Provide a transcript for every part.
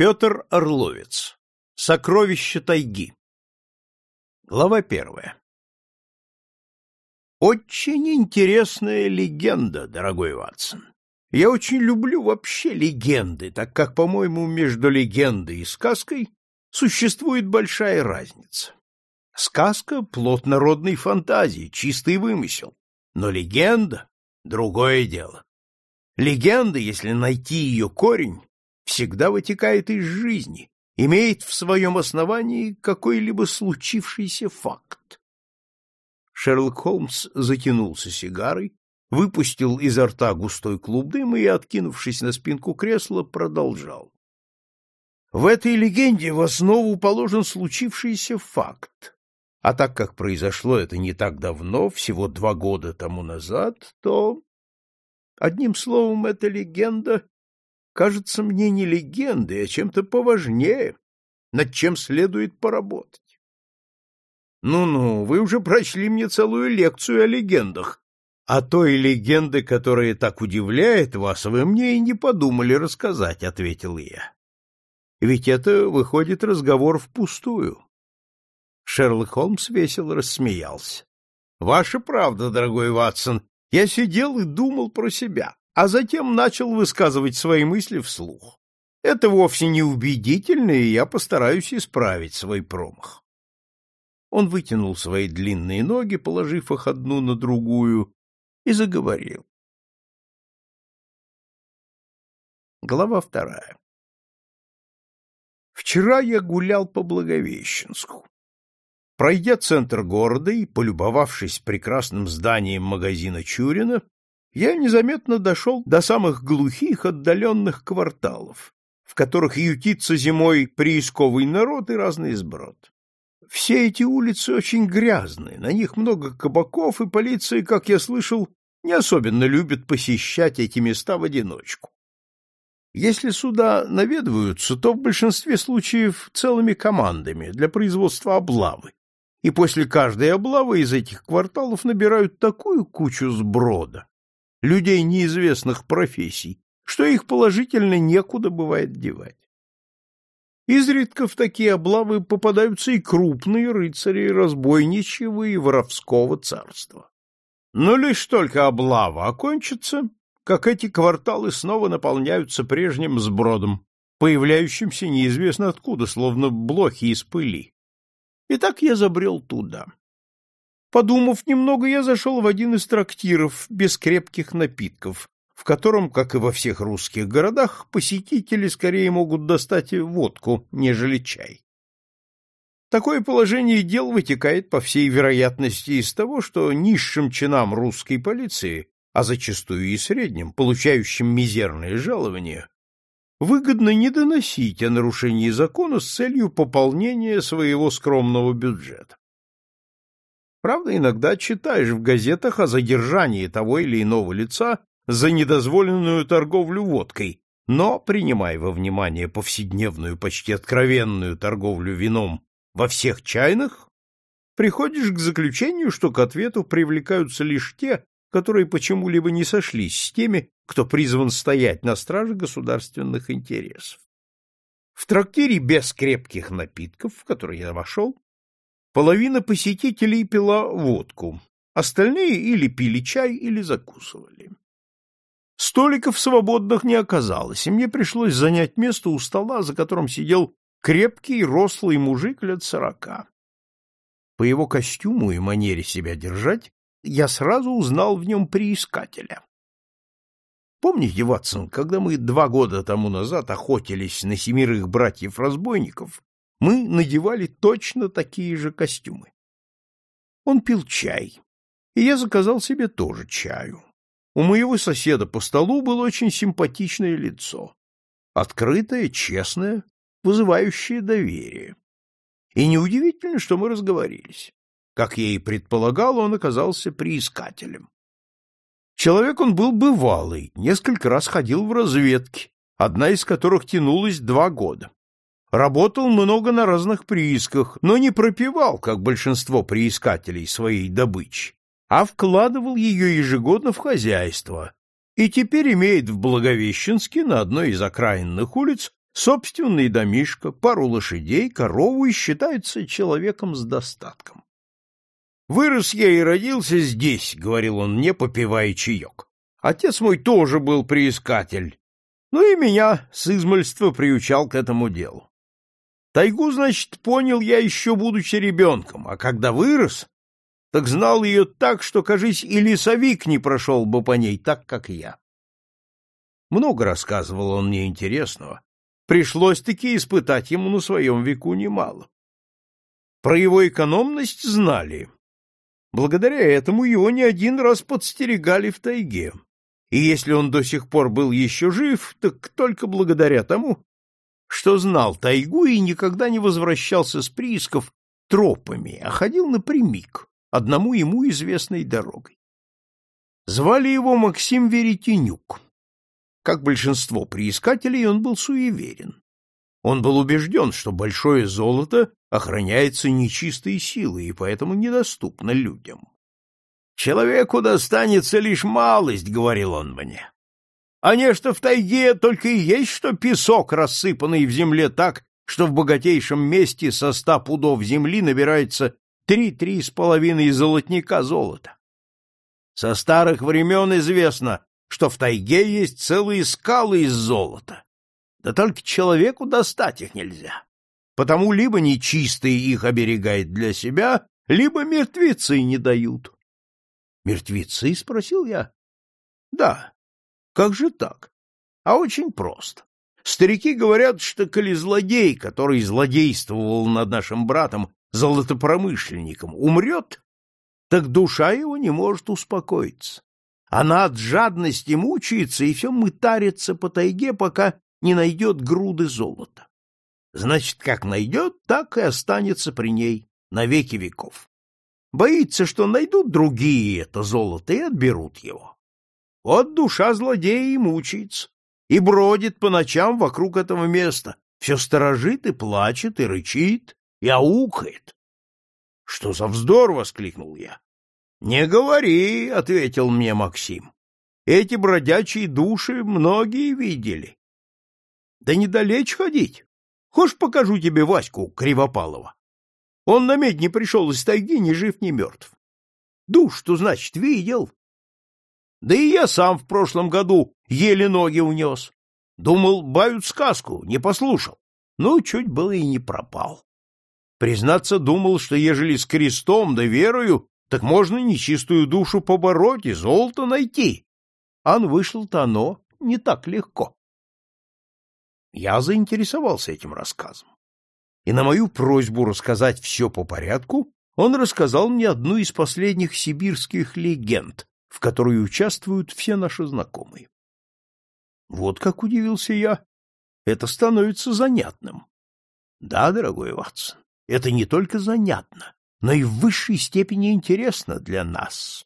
Петр Орловец. Сокровища тайги. Глава первая. Очень интересная легенда, дорогой Ватсон. Я очень люблю вообще легенды, так как, по-моему, между легендой и сказкой существует большая разница. Сказка — плод народной фантазии, чистый вымысел. Но легенда — другое дело. Легенда, если найти ее корень, всегда вытекает из жизни, имеет в своем основании какой-либо случившийся факт. Шерлок Холмс затянулся сигарой, выпустил изо рта густой клуб дыма и, откинувшись на спинку кресла, продолжал. В этой легенде в основу положен случившийся факт. А так как произошло это не так давно, всего два года тому назад, то... Одним словом, эта легенда кажется мне не легендой, а чем-то поважнее, над чем следует поработать. Ну-ну, вы уже прочли мне целую лекцию о легендах. А той легенды, которая так удивляет вас, вы мне и не подумали рассказать, — ответил я. Ведь это, выходит, разговор впустую. Шерлок Холмс весело рассмеялся. — Ваша правда, дорогой Ватсон. Я сидел и думал про себя а затем начал высказывать свои мысли вслух. Это вовсе не убедительно, и я постараюсь исправить свой промах. Он вытянул свои длинные ноги, положив их одну на другую, и заговорил. Глава вторая. Вчера я гулял по Благовещенску. Пройдя центр города и полюбовавшись прекрасным зданием магазина Чурина, я незаметно дошел до самых глухих отдаленных кварталов, в которых ютится зимой приисковый народ и разный сброд. Все эти улицы очень грязные, на них много кабаков, и полиция, как я слышал, не особенно любит посещать эти места в одиночку. Если сюда наведываются, то в большинстве случаев целыми командами для производства облавы. И после каждой облавы из этих кварталов набирают такую кучу сброда, людей неизвестных профессий, что их положительно некуда бывает девать. Изредка в такие облавы попадаются и крупные рыцари разбойничьего и воровского царства. Но лишь только облава окончится, как эти кварталы снова наполняются прежним сбродом, появляющимся неизвестно откуда, словно блохи из пыли. И так я забрел туда. Подумав немного, я зашел в один из трактиров без крепких напитков, в котором, как и во всех русских городах, посетители скорее могут достать водку, нежели чай. Такое положение дел вытекает, по всей вероятности, из того, что низшим чинам русской полиции, а зачастую и средним, получающим мизерные жалования, выгодно не доносить о нарушении закона с целью пополнения своего скромного бюджета. Правда, иногда читаешь в газетах о задержании того или иного лица за недозволенную торговлю водкой, но, принимая во внимание повседневную, почти откровенную торговлю вином во всех чайных, приходишь к заключению, что к ответу привлекаются лишь те, которые почему-либо не сошлись с теми, кто призван стоять на страже государственных интересов. В трактире без крепких напитков, в который я вошел, Половина посетителей пила водку, остальные или пили чай, или закусывали. Столиков свободных не оказалось, и мне пришлось занять место у стола, за которым сидел крепкий, рослый мужик лет сорока. По его костюму и манере себя держать я сразу узнал в нем приискателя. Помните, Ватсон, когда мы два года тому назад охотились на семерых братьев-разбойников, мы надевали точно такие же костюмы. Он пил чай, и я заказал себе тоже чаю. У моего соседа по столу было очень симпатичное лицо, открытое, честное, вызывающее доверие. И неудивительно, что мы разговорились. Как я и предполагал, он оказался приискателем. Человек он был бывалый, несколько раз ходил в разведки, одна из которых тянулась два года. Работал много на разных приисках, но не пропивал, как большинство приискателей, своей добычи, а вкладывал ее ежегодно в хозяйство, и теперь имеет в Благовещенске на одной из окраинных улиц Собственный домишко, пару лошадей, корову и считается человеком с достатком. «Вырос я и родился здесь», — говорил он мне, попивая чаек. «Отец мой тоже был приискатель, ну и меня с измольства приучал к этому делу. Тайгу, значит, понял я еще будучи ребенком, а когда вырос, так знал ее так, что, кажись, и лесовик не прошел бы по ней так, как я. Много рассказывал он мне интересного. Пришлось-таки испытать ему на своем веку немало. Про его экономность знали. Благодаря этому его не один раз подстерегали в тайге. И если он до сих пор был еще жив, так только благодаря тому, что знал тайгу и никогда не возвращался с приисков тропами, а ходил напрямик, одному ему известной дорогой. Звали его Максим Веретенюк. Как большинство приискателей, он был суеверен. Он был убежден, что большое золото охраняется нечистой силой и поэтому недоступно людям. «Человеку достанется лишь малость», — говорил он мне. «А нечто в тайге только и есть, что песок, рассыпанный в земле так, что в богатейшем месте со ста пудов земли набирается три-три с половиной золотника золота. Со старых времен известно, что в тайге есть целые скалы из золота. Да только человеку достать их нельзя. Потому либо нечистый их оберегает для себя, либо мертвецы не дают. Мертвецы? спросил я. Да. Как же так? А очень просто. Старики говорят, что коли злодей, который злодействовал над нашим братом, золотопромышленником, умрет, так душа его не может успокоиться. Она от жадности мучается и все мытарится по тайге, пока не найдет груды золота. Значит, как найдет, так и останется при ней на веки веков. Боится, что найдут другие это золото и отберут его. Вот душа злодея и мучается, и бродит по ночам вокруг этого места, все сторожит и плачет, и рычит, и аукает. — Что за вздор! — воскликнул я. — Не говори, — ответил мне Максим. — Эти бродячие души многие видели. — Да недалече ходить. Хочешь, покажу тебе Ваську Кривопалова? Он на медне пришел из тайги, ни жив, ни мертв. Душ, что значит, видел. Да и я сам в прошлом году еле ноги унес. Думал, бают сказку, не послушал. Ну, чуть было и не пропал. Признаться, думал, что ежели с крестом да верою, так можно нечистую душу побороть и золото найти. Ан вышло-то оно не так легко. Я заинтересовался этим рассказом и на мою просьбу рассказать все по порядку он рассказал мне одну из последних сибирских легенд, в которой участвуют все наши знакомые. Вот как удивился я. Это становится занятным. Да, дорогой Ватсон, это не только занятно, но и в высшей степени интересно для нас,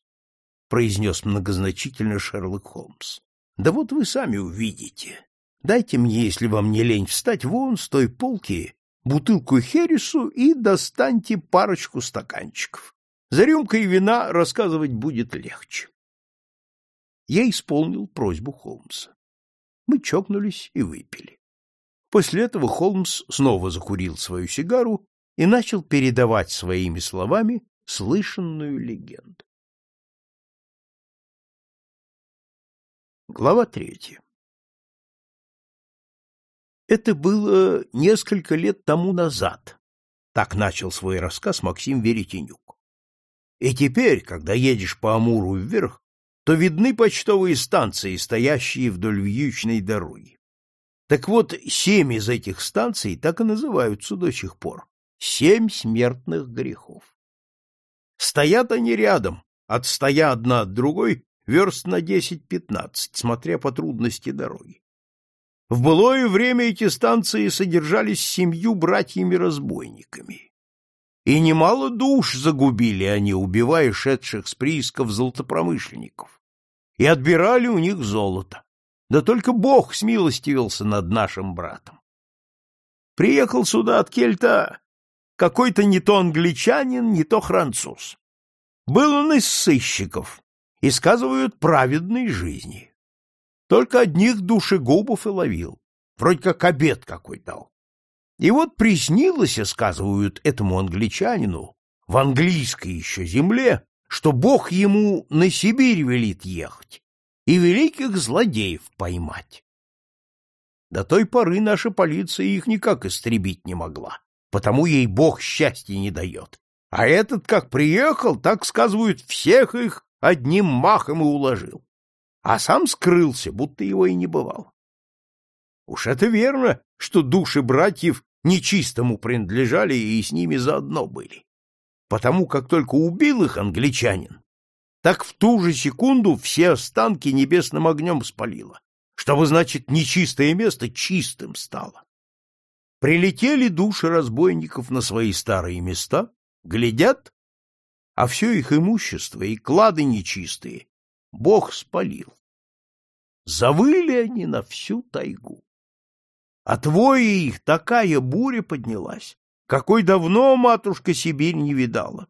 произнес многозначительно Шерлок Холмс. Да вот вы сами увидите. Дайте мне, если вам не лень, встать вон с той полки бутылку хересу и достаньте парочку стаканчиков. За рюмкой вина рассказывать будет легче. Я исполнил просьбу Холмса. Мы чокнулись и выпили. После этого Холмс снова закурил свою сигару и начал передавать своими словами слышанную легенду. Глава третья это было несколько лет тому назад. Так начал свой рассказ Максим Веретенюк. И теперь, когда едешь по Амуру вверх, то видны почтовые станции, стоящие вдоль вьючной дороги. Так вот, семь из этих станций так и называются до сих пор. Семь смертных грехов. Стоят они рядом, отстоя одна от другой, верст на десять-пятнадцать, смотря по трудности дороги. В былое время эти станции содержались семью братьями-разбойниками. И немало душ загубили они, убивая шедших с приисков золотопромышленников. И отбирали у них золото. Да только Бог смилостивился над нашим братом. Приехал сюда от Кельта какой-то не то англичанин, не то француз. Был он из сыщиков и сказывают праведной жизни. Только одних душегубов и ловил. вроде как обед какой дал. И вот приснилось, сказывают этому англичанину, в английской еще земле, что Бог ему на Сибирь велит ехать и великих злодеев поймать. До той поры наша полиция их никак истребить не могла, потому ей Бог счастья не дает. А этот, как приехал, так, сказывают, всех их одним махом и уложил. А сам скрылся, будто его и не бывало. Уж это верно, что души братьев нечистому принадлежали и с ними заодно были. Потому как только убил их англичанин, так в ту же секунду все останки небесным огнем спалило, чтобы, значит, нечистое место чистым стало. Прилетели души разбойников на свои старые места, глядят, а все их имущество и клады нечистые Бог спалил. Завыли они на всю тайгу. От воя их такая буря поднялась, какой давно матушка Сибирь не видала.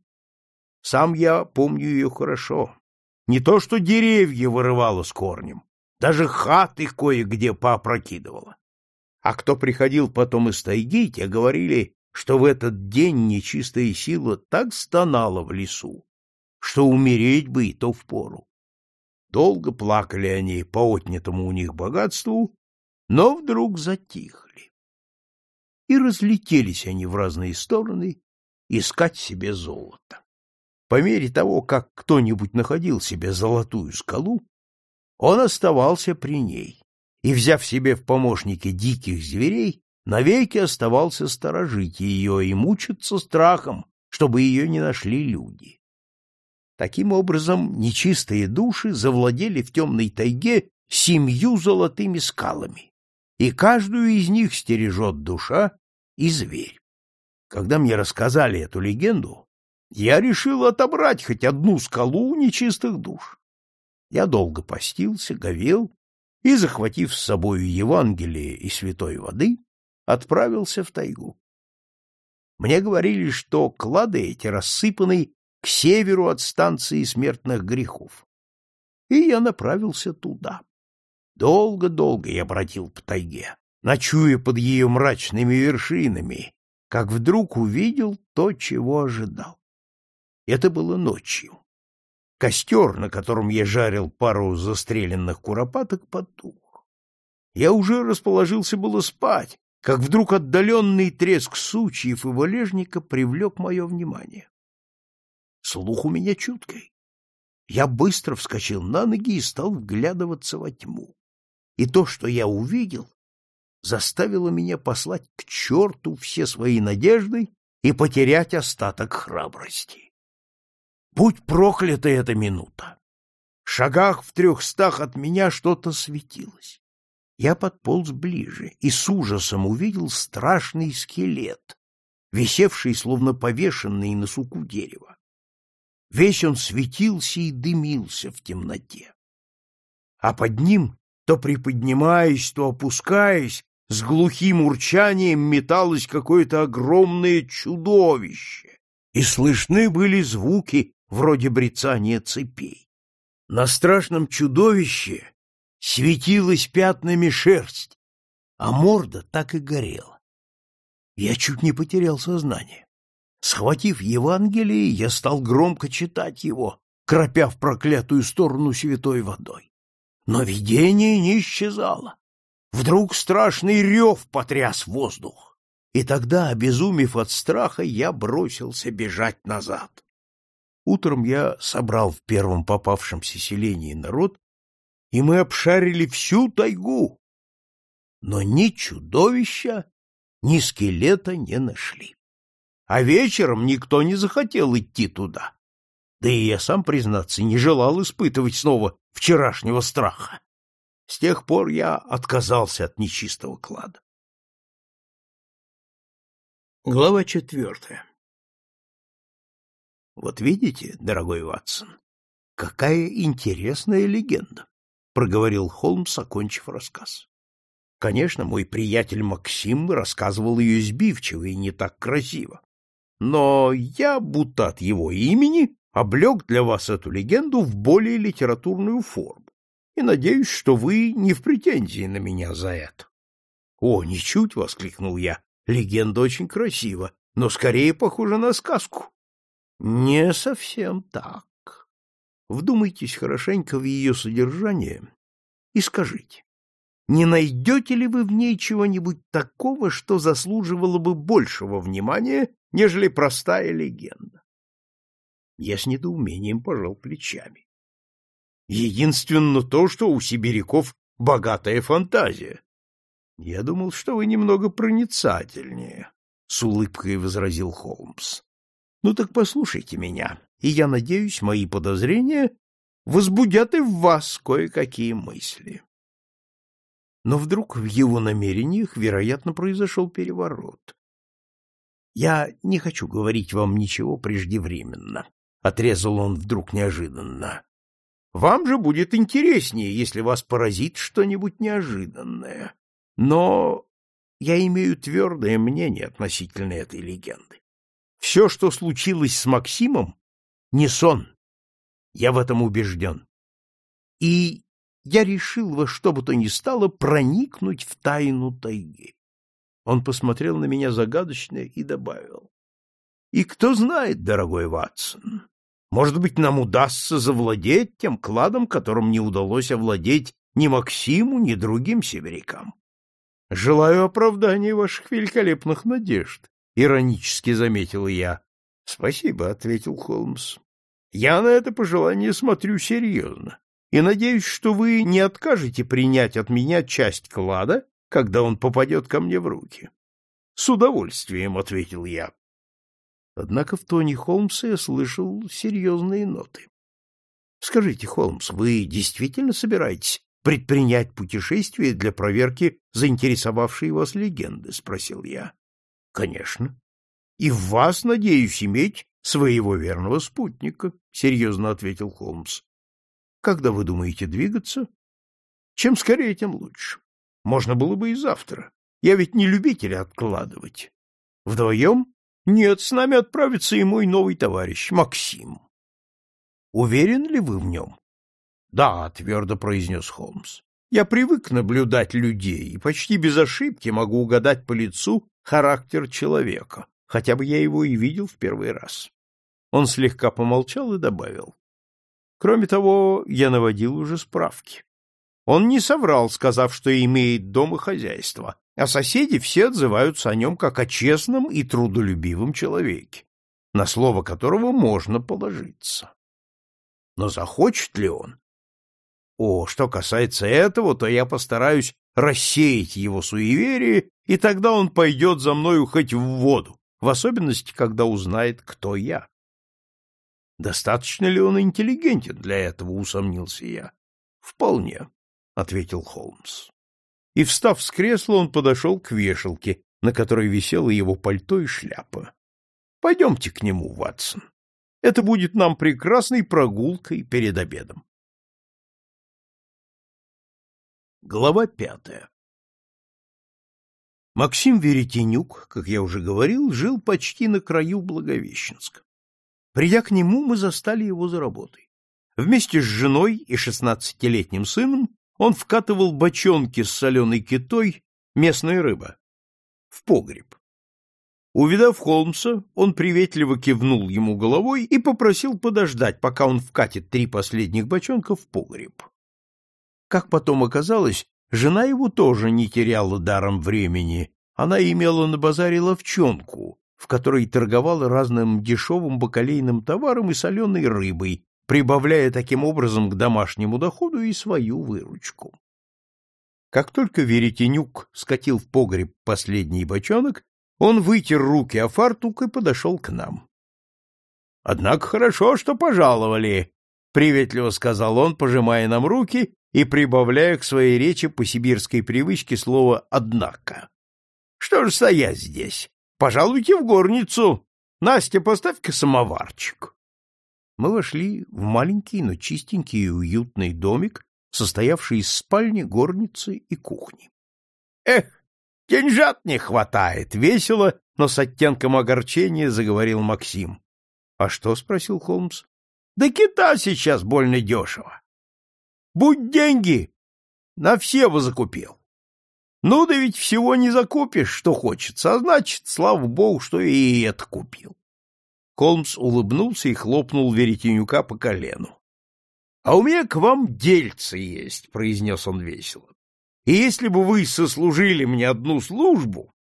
Сам я помню ее хорошо. Не то что деревья вырывала с корнем, даже хаты кое-где поопрокидывала. А кто приходил потом из тайги, те говорили, что в этот день нечистая сила так стонала в лесу, что умереть бы и то впору. Долго плакали они по отнятому у них богатству но вдруг затихли. И разлетелись они в разные стороны искать себе золото. По мере того, как кто-нибудь находил себе золотую скалу, он оставался при ней и, взяв себе в помощники диких зверей, навеки оставался сторожить ее и мучиться страхом, чтобы ее не нашли люди. Таким образом, нечистые души завладели в темной тайге семью золотыми скалами, и каждую из них стережет душа и зверь. Когда мне рассказали эту легенду, я решил отобрать хоть одну скалу нечистых душ. Я долго постился, говел и, захватив с собою Евангелие и святой воды, отправился в тайгу. Мне говорили, что клады эти рассыпаны к северу от станции смертных грехов. И я направился туда. Долго-долго я бродил по тайге, ночуя под ее мрачными вершинами, как вдруг увидел то, чего ожидал. Это было ночью. Костер, на котором я жарил пару застреленных куропаток, потух. Я уже расположился было спать, как вдруг отдаленный треск сучьев и валежника привлек мое внимание. Слух у меня чуткий. Я быстро вскочил на ноги и стал вглядываться во тьму и то, что я увидел, заставило меня послать к черту все свои надежды и потерять остаток храбрости. Будь проклята эта минута! В шагах в трехстах от меня что-то светилось. Я подполз ближе и с ужасом увидел страшный скелет, висевший, словно повешенный на суку дерева. Весь он светился и дымился в темноте. А под ним то приподнимаясь, то опускаясь, с глухим урчанием металось какое-то огромное чудовище, и слышны были звуки вроде брецания цепей. На страшном чудовище светилась пятнами шерсть, а морда так и горела. Я чуть не потерял сознание. Схватив Евангелие, я стал громко читать его, кропя в проклятую сторону святой водой. Но видение не исчезало. Вдруг страшный рев потряс воздух. И тогда, обезумев от страха, я бросился бежать назад. Утром я собрал в первом попавшемся селении народ, и мы обшарили всю тайгу. Но ни чудовища, ни скелета не нашли. А вечером никто не захотел идти туда. Да и я сам, признаться, не желал испытывать снова вчерашнего страха. С тех пор я отказался от нечистого клада. Глава четвертая Вот видите, дорогой Ватсон, какая интересная легенда, проговорил Холмс, окончив рассказ. Конечно, мой приятель Максим рассказывал ее сбивчиво и не так красиво. Но я, будто от его имени, облег для вас эту легенду в более литературную форму, и надеюсь, что вы не в претензии на меня за это. О, ничуть, воскликнул я. Легенда очень красива, но скорее похожа на сказку. Не совсем так. Вдумайтесь хорошенько в ее содержание и скажите, не найдете ли вы в ней чего-нибудь такого, что заслуживало бы большего внимания, нежели простая легенда? Я с недоумением пожал плечами. Единственно то, что у сибиряков богатая фантазия. Я думал, что вы немного проницательнее, — с улыбкой возразил Холмс. Ну так послушайте меня, и я надеюсь, мои подозрения возбудят и в вас кое-какие мысли. Но вдруг в его намерениях, вероятно, произошел переворот. Я не хочу говорить вам ничего преждевременно, отрезал он вдруг неожиданно. Вам же будет интереснее, если вас поразит что-нибудь неожиданное. Но я имею твердое мнение относительно этой легенды. Все, что случилось с Максимом, не сон. Я в этом убежден. И я решил во что бы то ни стало проникнуть в тайну тайги. Он посмотрел на меня загадочно и добавил. И кто знает, дорогой Ватсон, может быть, нам удастся завладеть тем кладом, которым не удалось овладеть ни Максиму, ни другим северякам. — Желаю оправдания ваших великолепных надежд, — иронически заметил я. — Спасибо, — ответил Холмс. — Я на это пожелание смотрю серьезно и надеюсь, что вы не откажете принять от меня часть клада, когда он попадет ко мне в руки. — С удовольствием, — ответил я. Однако в тоне Холмса я слышал серьезные ноты. — Скажите, Холмс, вы действительно собираетесь предпринять путешествие для проверки заинтересовавшей вас легенды? — спросил я. — Конечно. И в вас, надеюсь, иметь своего верного спутника, — серьезно ответил Холмс. — Когда вы думаете двигаться? — Чем скорее, тем лучше. Можно было бы и завтра. Я ведь не любитель откладывать. Вдвоем нет, с нами отправится и мой новый товарищ, Максим. Уверен ли вы в нем? Да, твердо произнес Холмс. Я привык наблюдать людей и почти без ошибки могу угадать по лицу характер человека, хотя бы я его и видел в первый раз. Он слегка помолчал и добавил. Кроме того, я наводил уже справки. Он не соврал, сказав, что имеет дом и хозяйство, а соседи все отзываются о нем как о честном и трудолюбивом человеке, на слово которого можно положиться. Но захочет ли он? О, что касается этого, то я постараюсь рассеять его суеверие, и тогда он пойдет за мною хоть в воду, в особенности, когда узнает, кто я. Достаточно ли он интеллигентен для этого, усомнился я. Вполне, ответил Холмс и, встав с кресла, он подошел к вешалке, на которой висело его пальто и шляпа. — Пойдемте к нему, Ватсон. Это будет нам прекрасной прогулкой перед обедом. Глава пятая Максим Веретенюк, как я уже говорил, жил почти на краю Благовещенска. Придя к нему, мы застали его за работой. Вместе с женой и шестнадцатилетним сыном он вкатывал бочонки с соленой китой, местная рыба, в погреб. Увидав Холмса, он приветливо кивнул ему головой и попросил подождать, пока он вкатит три последних бочонка в погреб. Как потом оказалось, жена его тоже не теряла даром времени. Она имела на базаре ловчонку, в которой торговала разным дешевым бакалейным товаром и соленой рыбой, прибавляя таким образом к домашнему доходу и свою выручку. Как только Веретенюк скатил в погреб последний бочонок, он вытер руки о фартук и подошел к нам. — Однако хорошо, что пожаловали, — приветливо сказал он, пожимая нам руки и прибавляя к своей речи по сибирской привычке слово «однако». — Что же стоять здесь? Пожалуйте в горницу. Настя, поставь-ка самоварчик мы вошли в маленький, но чистенький и уютный домик, состоявший из спальни, горницы и кухни. — Эх, деньжат не хватает! — весело, но с оттенком огорчения заговорил Максим. — А что? — спросил Холмс. — Да кита сейчас больно дешево. Будь деньги, на все бы закупил. Ну да ведь всего не закупишь, что хочется, а значит, слава богу, что и это купил. Холмс улыбнулся и хлопнул Веретенюка по колену. — А у меня к вам дельце есть, — произнес он весело. — И если бы вы сослужили мне одну службу,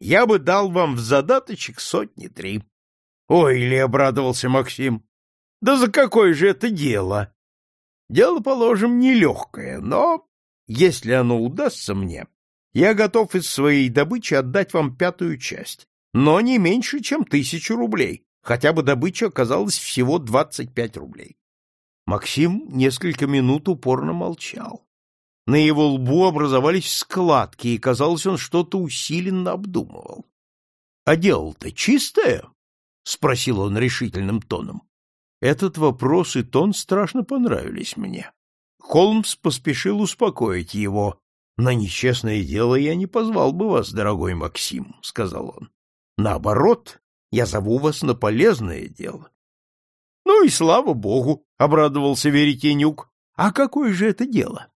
я бы дал вам в задаточек сотни три. — Ой, или обрадовался Максим. — Да за какое же это дело? Дело, положим, нелегкое, но, если оно удастся мне, я готов из своей добычи отдать вам пятую часть, но не меньше, чем тысячу рублей, хотя бы добыча оказалась всего двадцать пять рублей. Максим несколько минут упорно молчал. На его лбу образовались складки, и, казалось, он что-то усиленно обдумывал. — А дело-то чистое? — спросил он решительным тоном. Этот вопрос и тон страшно понравились мне. Холмс поспешил успокоить его. — На нечестное дело я не позвал бы вас, дорогой Максим, — сказал он. — Наоборот, я зову вас на полезное дело. — Ну и слава богу, — обрадовался Веретенюк. — А какое же это дело?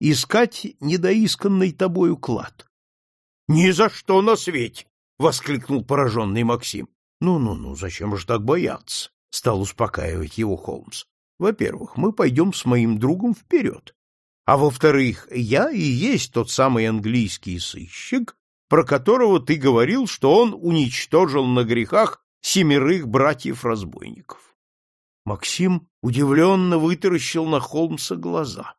искать недоисканный тобою клад. — Ни за что на свете! — воскликнул пораженный Максим. «Ну, ну — Ну-ну-ну, зачем же так бояться? — стал успокаивать его Холмс. — Во-первых, мы пойдем с моим другом вперед. А во-вторых, я и есть тот самый английский сыщик, про которого ты говорил, что он уничтожил на грехах семерых братьев-разбойников. Максим удивленно вытаращил на Холмса глаза.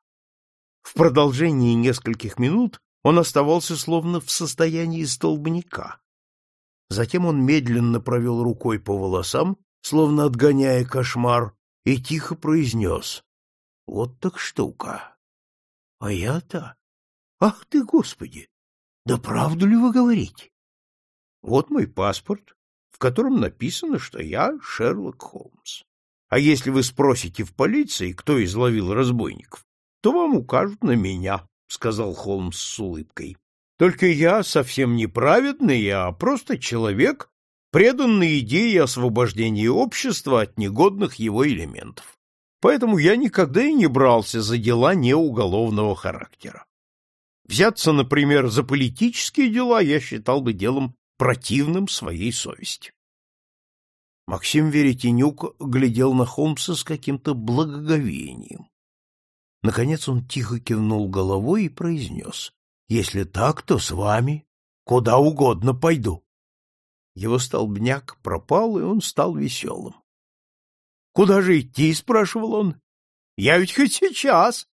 В продолжении нескольких минут он оставался словно в состоянии столбняка. Затем он медленно провел рукой по волосам, словно отгоняя кошмар, и тихо произнес. — Вот так штука. — А я-то? Ах ты, Господи! Да правду ли вы говорите? — Вот мой паспорт, в котором написано, что я Шерлок Холмс. А если вы спросите в полиции, кто изловил разбойников, то вам укажут на меня, — сказал Холмс с улыбкой. — Только я совсем не праведный, а просто человек, преданный идее освобождения общества от негодных его элементов. Поэтому я никогда и не брался за дела неуголовного характера. Взяться, например, за политические дела я считал бы делом противным своей совести. Максим Веретенюк глядел на Холмса с каким-то благоговением. Наконец он тихо кивнул головой и произнес. — Если так, то с вами куда угодно пойду. Его столбняк пропал, и он стал веселым. — Куда же идти? — спрашивал он. — Я ведь хоть сейчас.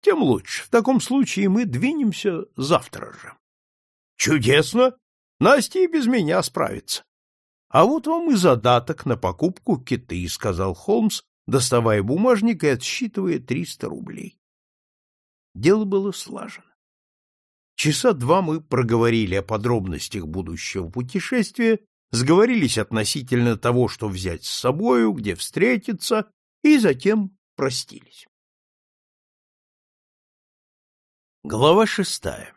Тем лучше. В таком случае мы двинемся завтра же. — Чудесно! Настя и без меня справится. — А вот вам и задаток на покупку киты, — сказал Холмс, доставая бумажник и отсчитывая триста рублей. Дело было слажено. Часа два мы проговорили о подробностях будущего путешествия, сговорились относительно того, что взять с собою, где встретиться, и затем простились. Глава шестая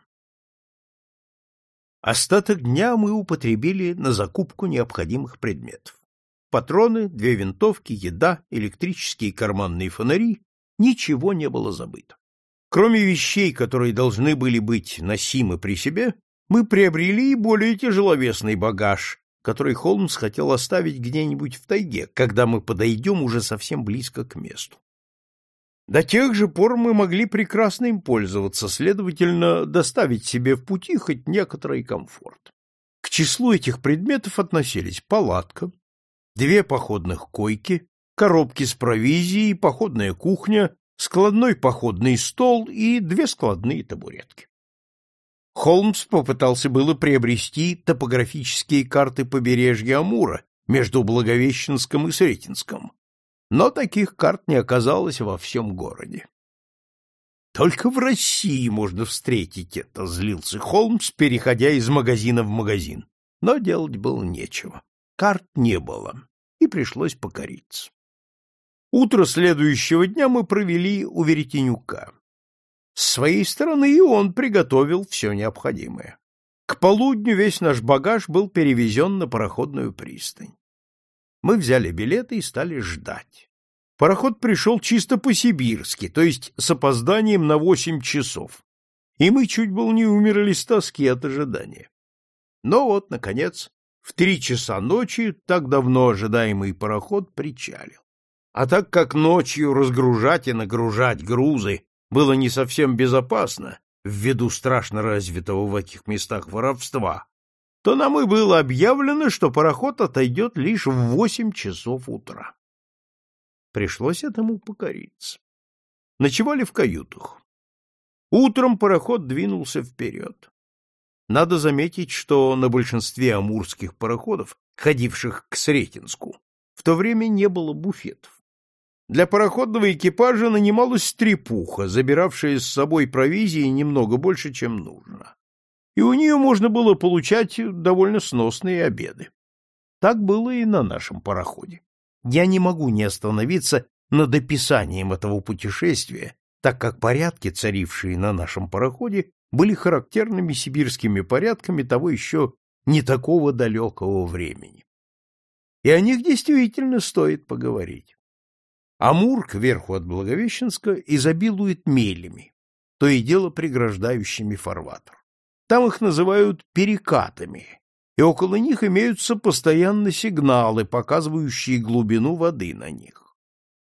Остаток дня мы употребили на закупку необходимых предметов патроны, две винтовки, еда, электрические карманные фонари — ничего не было забыто. Кроме вещей, которые должны были быть носимы при себе, мы приобрели и более тяжеловесный багаж, который Холмс хотел оставить где-нибудь в тайге, когда мы подойдем уже совсем близко к месту. До тех же пор мы могли прекрасно им пользоваться, следовательно, доставить себе в пути хоть некоторый комфорт. К числу этих предметов относились палатка, две походных койки, коробки с провизией, походная кухня, складной походный стол и две складные табуретки. Холмс попытался было приобрести топографические карты побережья Амура между Благовещенском и Сретенском, но таких карт не оказалось во всем городе. Только в России можно встретить это, злился Холмс, переходя из магазина в магазин. Но делать было нечего карт не было, и пришлось покориться. Утро следующего дня мы провели у Веретенюка. С своей стороны и он приготовил все необходимое. К полудню весь наш багаж был перевезен на пароходную пристань. Мы взяли билеты и стали ждать. Пароход пришел чисто по-сибирски, то есть с опозданием на восемь часов. и мы чуть было не умерли с тоски от ожидания. Но вот, наконец, в три часа ночи так давно ожидаемый пароход причалил. А так как ночью разгружать и нагружать грузы было не совсем безопасно, ввиду страшно развитого в этих местах воровства, то нам и было объявлено, что пароход отойдет лишь в восемь часов утра. Пришлось этому покориться. Ночевали в каютах. Утром пароход двинулся вперед. Надо заметить, что на большинстве амурских пароходов, ходивших к Сретенску, в то время не было буфетов. Для пароходного экипажа нанималась стрепуха, забиравшая с собой провизии немного больше, чем нужно. И у нее можно было получать довольно сносные обеды. Так было и на нашем пароходе. Я не могу не остановиться над описанием этого путешествия, так как порядки, царившие на нашем пароходе, были характерными сибирскими порядками того еще не такого далекого времени. И о них действительно стоит поговорить. Амур, кверху от Благовещенска, изобилует мелями, то и дело преграждающими фарватер. Там их называют перекатами, и около них имеются постоянно сигналы, показывающие глубину воды на них.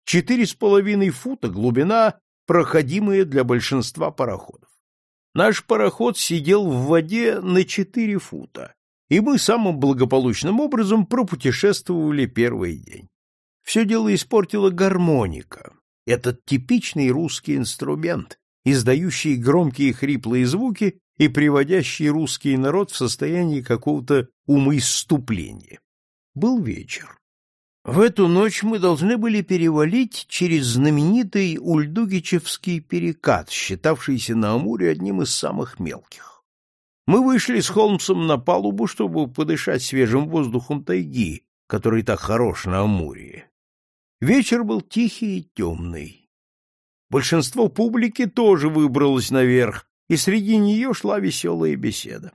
Четыре с половиной фута глубина, проходимая для большинства пароходов. Наш пароход сидел в воде на четыре фута, и мы самым благополучным образом пропутешествовали первый день. Все дело испортила гармоника, этот типичный русский инструмент, издающий громкие хриплые звуки и приводящий русский народ в состояние какого-то умоисступления. Был вечер. В эту ночь мы должны были перевалить через знаменитый Ульдугичевский перекат, считавшийся на Амуре одним из самых мелких. Мы вышли с Холмсом на палубу, чтобы подышать свежим воздухом тайги, который так хорош на Амуре. Вечер был тихий и темный. Большинство публики тоже выбралось наверх, и среди нее шла веселая беседа.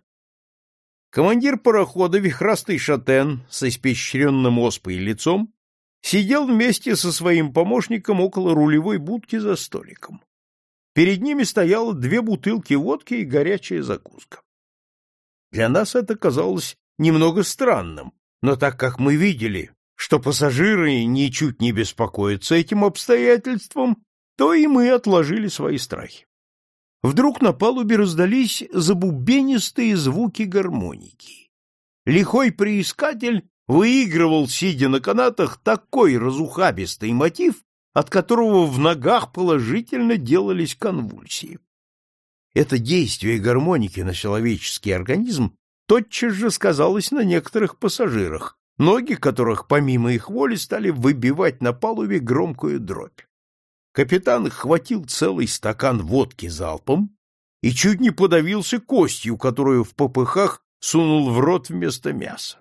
Командир парохода, вихрастый шатен с испещренным оспой лицом, сидел вместе со своим помощником около рулевой будки за столиком. Перед ними стояло две бутылки водки и горячая закуска. Для нас это казалось немного странным, но так как мы видели, что пассажиры ничуть не беспокоятся этим обстоятельством, то и мы отложили свои страхи. Вдруг на палубе раздались забубенистые звуки гармоники. Лихой приискатель выигрывал, сидя на канатах, такой разухабистый мотив, от которого в ногах положительно делались конвульсии. Это действие гармоники на человеческий организм тотчас же сказалось на некоторых пассажирах, ноги которых, помимо их воли, стали выбивать на палубе громкую дробь. Капитан хватил целый стакан водки залпом и чуть не подавился костью, которую в попыхах сунул в рот вместо мяса.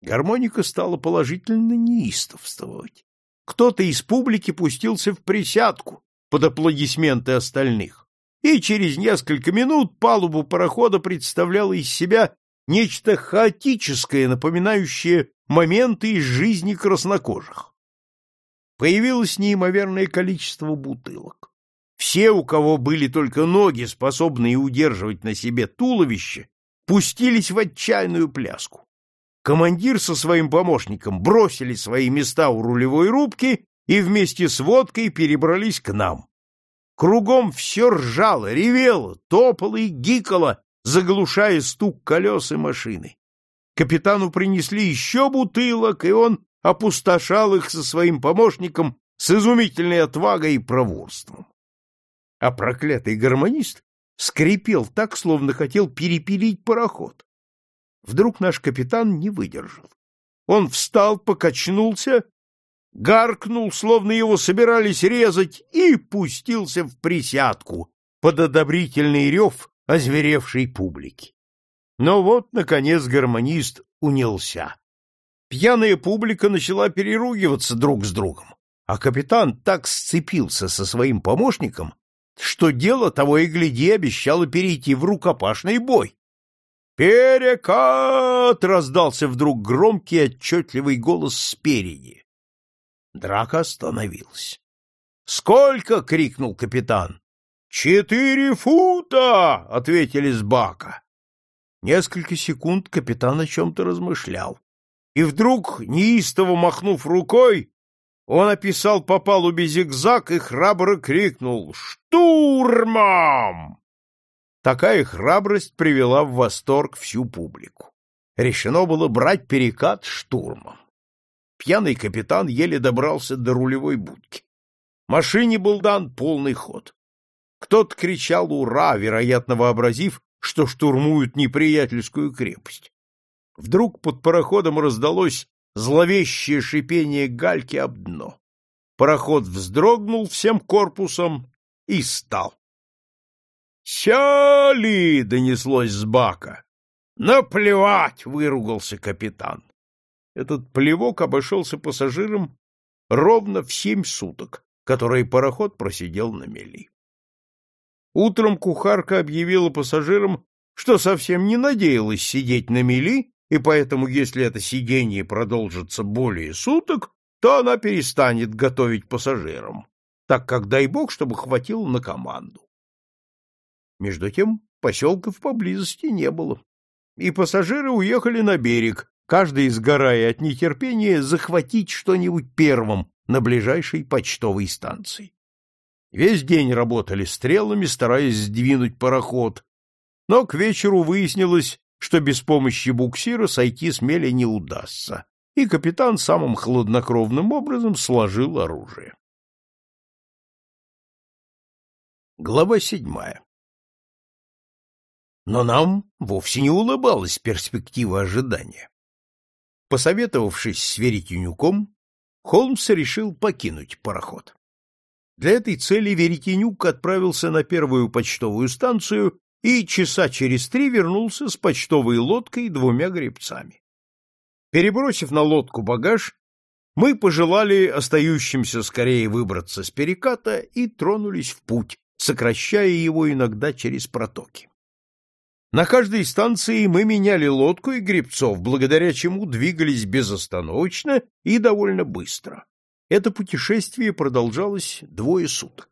Гармоника стала положительно неистовствовать. Кто-то из публики пустился в присядку под аплодисменты остальных, и через несколько минут палубу парохода представляла из себя нечто хаотическое, напоминающее моменты из жизни краснокожих. Появилось неимоверное количество бутылок. Все, у кого были только ноги, способные удерживать на себе туловище, пустились в отчаянную пляску. Командир со своим помощником бросили свои места у рулевой рубки и вместе с водкой перебрались к нам. Кругом все ржало, ревело, топало и гикало, заглушая стук колес и машины. Капитану принесли еще бутылок, и он опустошал их со своим помощником с изумительной отвагой и проворством. А проклятый гармонист скрипел так, словно хотел перепилить пароход. Вдруг наш капитан не выдержал. Он встал, покачнулся, гаркнул, словно его собирались резать, и пустился в присядку под одобрительный рев озверевшей публики. Но вот, наконец, гармонист унялся. Пьяная публика начала переругиваться друг с другом, а капитан так сцепился со своим помощником, что дело того и гляди обещало перейти в рукопашный бой. «Перекат!» — раздался вдруг громкий отчетливый голос спереди. Драка остановилась. «Сколько?» — крикнул капитан. «Четыре фута!» — ответили с бака. Несколько секунд капитан о чем-то размышлял. И вдруг, неистово махнув рукой, он описал по палубе зигзаг и храбро крикнул «Штурмом!». Такая храбрость привела в восторг всю публику. Решено было брать перекат штурмом. Пьяный капитан еле добрался до рулевой будки. Машине был дан полный ход. Кто-то кричал «Ура!», вероятно, вообразив, что штурмуют неприятельскую крепость. Вдруг под пароходом раздалось зловещее шипение гальки об дно. Пароход вздрогнул всем корпусом и стал. «Сяли!» — донеслось с бака. «Наплевать!» — выругался капитан. Этот плевок обошелся пассажирам ровно в семь суток, которые пароход просидел на мели. Утром кухарка объявила пассажирам, что совсем не надеялась сидеть на мели, и поэтому, если это сидение продолжится более суток, то она перестанет готовить пассажирам, так как, дай бог, чтобы хватило на команду. Между тем поселков поблизости не было, и пассажиры уехали на берег, каждый сгорая от нетерпения захватить что-нибудь первым на ближайшей почтовой станции. Весь день работали стрелами, стараясь сдвинуть пароход, но к вечеру выяснилось, что без помощи буксира сойти с мели не удастся, и капитан самым хладнокровным образом сложил оружие. Глава седьмая но нам вовсе не улыбалась перспектива ожидания. Посоветовавшись с Веретенюком, Холмс решил покинуть пароход. Для этой цели Веретенюк отправился на первую почтовую станцию и часа через три вернулся с почтовой лодкой и двумя гребцами. Перебросив на лодку багаж, мы пожелали остающимся скорее выбраться с переката и тронулись в путь, сокращая его иногда через протоки. На каждой станции мы меняли лодку и гребцов, благодаря чему двигались безостановочно и довольно быстро. Это путешествие продолжалось двое суток.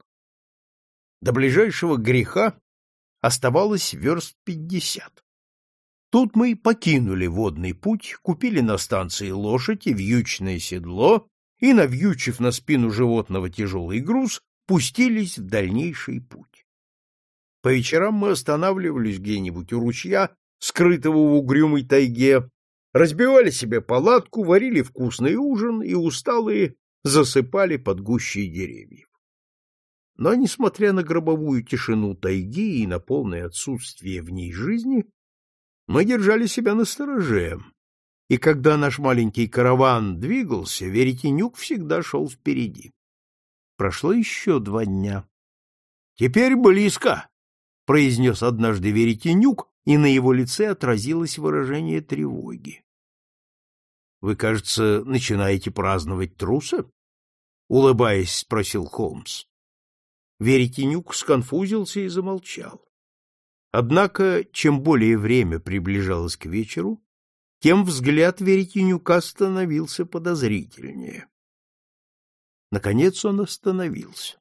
До ближайшего греха оставалось верст пятьдесят. Тут мы покинули водный путь, купили на станции лошадь и вьючное седло и, навьючив на спину животного тяжелый груз, пустились в дальнейший путь. По вечерам мы останавливались где-нибудь у ручья, скрытого в угрюмой тайге, разбивали себе палатку, варили вкусный ужин и усталые засыпали под гущей деревьев. Но, несмотря на гробовую тишину тайги и на полное отсутствие в ней жизни, мы держали себя на стороже, и когда наш маленький караван двигался, Веретенюк всегда шел впереди. Прошло еще два дня. — Теперь близко, произнес однажды Веретенюк, и на его лице отразилось выражение тревоги. — Вы, кажется, начинаете праздновать труса? — улыбаясь, спросил Холмс. Веретенюк сконфузился и замолчал. Однако, чем более время приближалось к вечеру, тем взгляд Веретенюка становился подозрительнее. Наконец он остановился.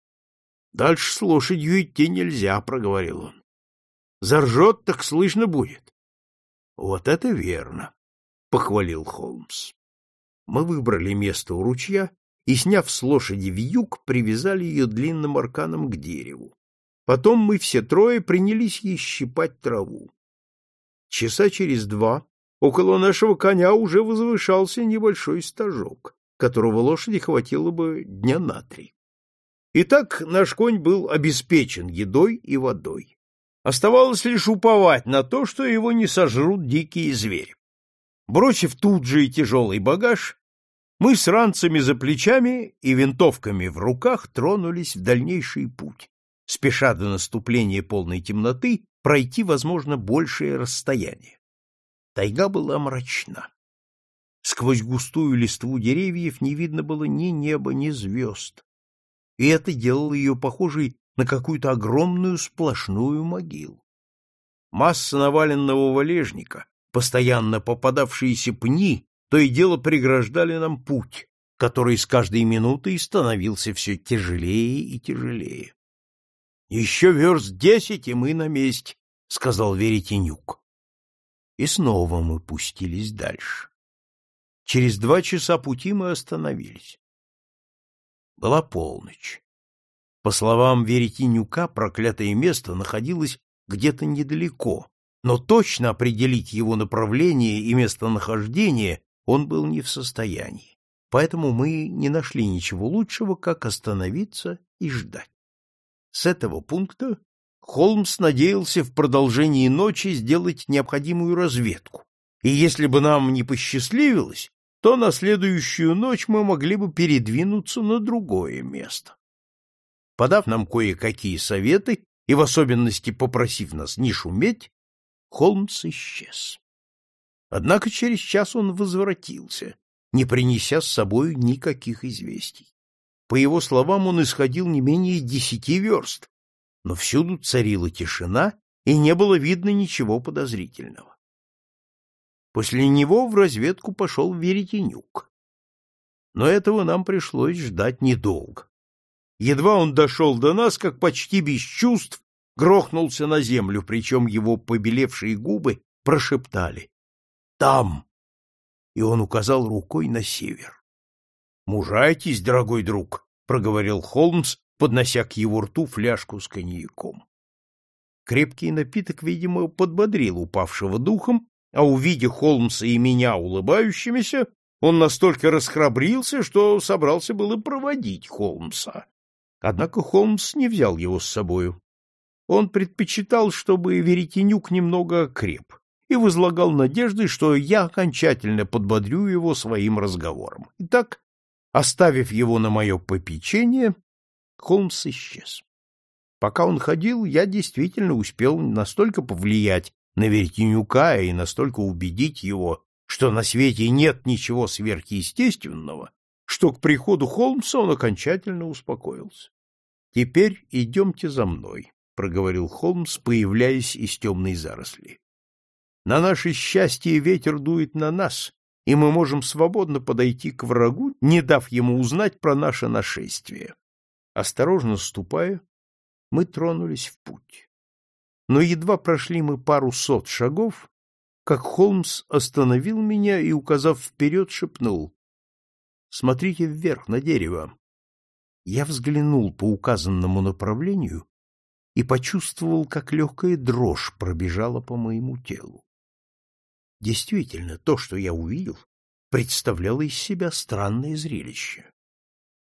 Дальше с лошадью идти нельзя, — проговорил он. Заржет, так слышно будет. — Вот это верно, — похвалил Холмс. Мы выбрали место у ручья и, сняв с лошади вьюг, привязали ее длинным арканом к дереву. Потом мы все трое принялись ей щипать траву. Часа через два около нашего коня уже возвышался небольшой стажок, которого лошади хватило бы дня на три. Итак, наш конь был обеспечен едой и водой. Оставалось лишь уповать на то, что его не сожрут дикие звери. Бросив тут же и тяжелый багаж, мы с ранцами за плечами и винтовками в руках тронулись в дальнейший путь, спеша до наступления полной темноты пройти, возможно, большее расстояние. Тайга была мрачна. Сквозь густую листву деревьев не видно было ни неба, ни звезд и это делало ее похожей на какую-то огромную сплошную могилу. Масса наваленного валежника, постоянно попадавшиеся пни, то и дело преграждали нам путь, который с каждой минутой становился все тяжелее и тяжелее. — Еще верст десять, и мы на месте, — сказал Веретенюк. И снова мы пустились дальше. Через два часа пути мы остановились. Была полночь. По словам Веретенюка, проклятое место находилось где-то недалеко, но точно определить его направление и местонахождение он был не в состоянии. Поэтому мы не нашли ничего лучшего, как остановиться и ждать. С этого пункта Холмс надеялся в продолжении ночи сделать необходимую разведку, и если бы нам не посчастливилось, то на следующую ночь мы могли бы передвинуться на другое место. Подав нам кое-какие советы и в особенности попросив нас не шуметь, Холмс исчез. Однако через час он возвратился, не принеся с собой никаких известий. По его словам, он исходил не менее десяти верст, но всюду царила тишина, и не было видно ничего подозрительного. После него в разведку пошел Веретенюк. Но этого нам пришлось ждать недолго. Едва он дошел до нас, как почти без чувств грохнулся на землю, причем его побелевшие губы прошептали «Там!» И он указал рукой на север. «Мужайтесь, дорогой друг», — проговорил Холмс, поднося к его рту фляжку с коньяком. Крепкий напиток, видимо, подбодрил упавшего духом, а увидя Холмса и меня улыбающимися, он настолько расхрабрился, что собрался было проводить Холмса. Однако Холмс не взял его с собою. Он предпочитал, чтобы Веретенюк немного окреп, и возлагал надежды, что я окончательно подбодрю его своим разговором. Итак, оставив его на мое попечение, Холмс исчез. Пока он ходил, я действительно успел настолько повлиять на Веретенюка и настолько убедить его, что на свете нет ничего сверхъестественного, что к приходу Холмса он окончательно успокоился. — Теперь идемте за мной, — проговорил Холмс, появляясь из темной заросли. — На наше счастье ветер дует на нас, и мы можем свободно подойти к врагу, не дав ему узнать про наше нашествие. Осторожно ступая, мы тронулись в путь. Но едва прошли мы пару сот шагов, как Холмс остановил меня и, указав вперед, шепнул. — Смотрите вверх, на дерево. Я взглянул по указанному направлению и почувствовал, как легкая дрожь пробежала по моему телу. Действительно, то, что я увидел, представляло из себя странное зрелище.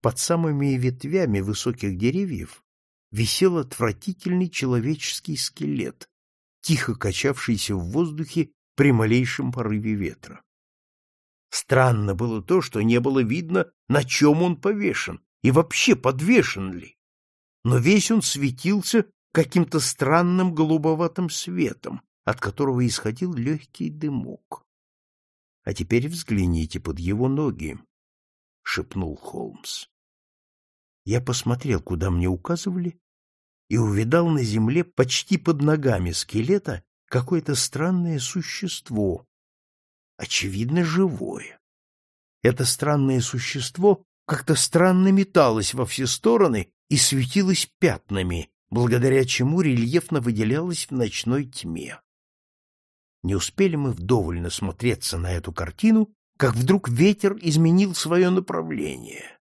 Под самыми ветвями высоких деревьев висел отвратительный человеческий скелет, тихо качавшийся в воздухе при малейшем порыве ветра. Странно было то, что не было видно, на чем он повешен и вообще подвешен ли. Но весь он светился каким-то странным голубоватым светом, от которого исходил легкий дымок. — А теперь взгляните под его ноги, — шепнул Холмс. Я посмотрел, куда мне указывали, и увидал на земле почти под ногами скелета какое-то странное существо, очевидно, живое. Это странное существо как-то странно металось во все стороны и светилось пятнами, благодаря чему рельефно выделялось в ночной тьме. Не успели мы вдоволь насмотреться на эту картину, как вдруг ветер изменил свое направление,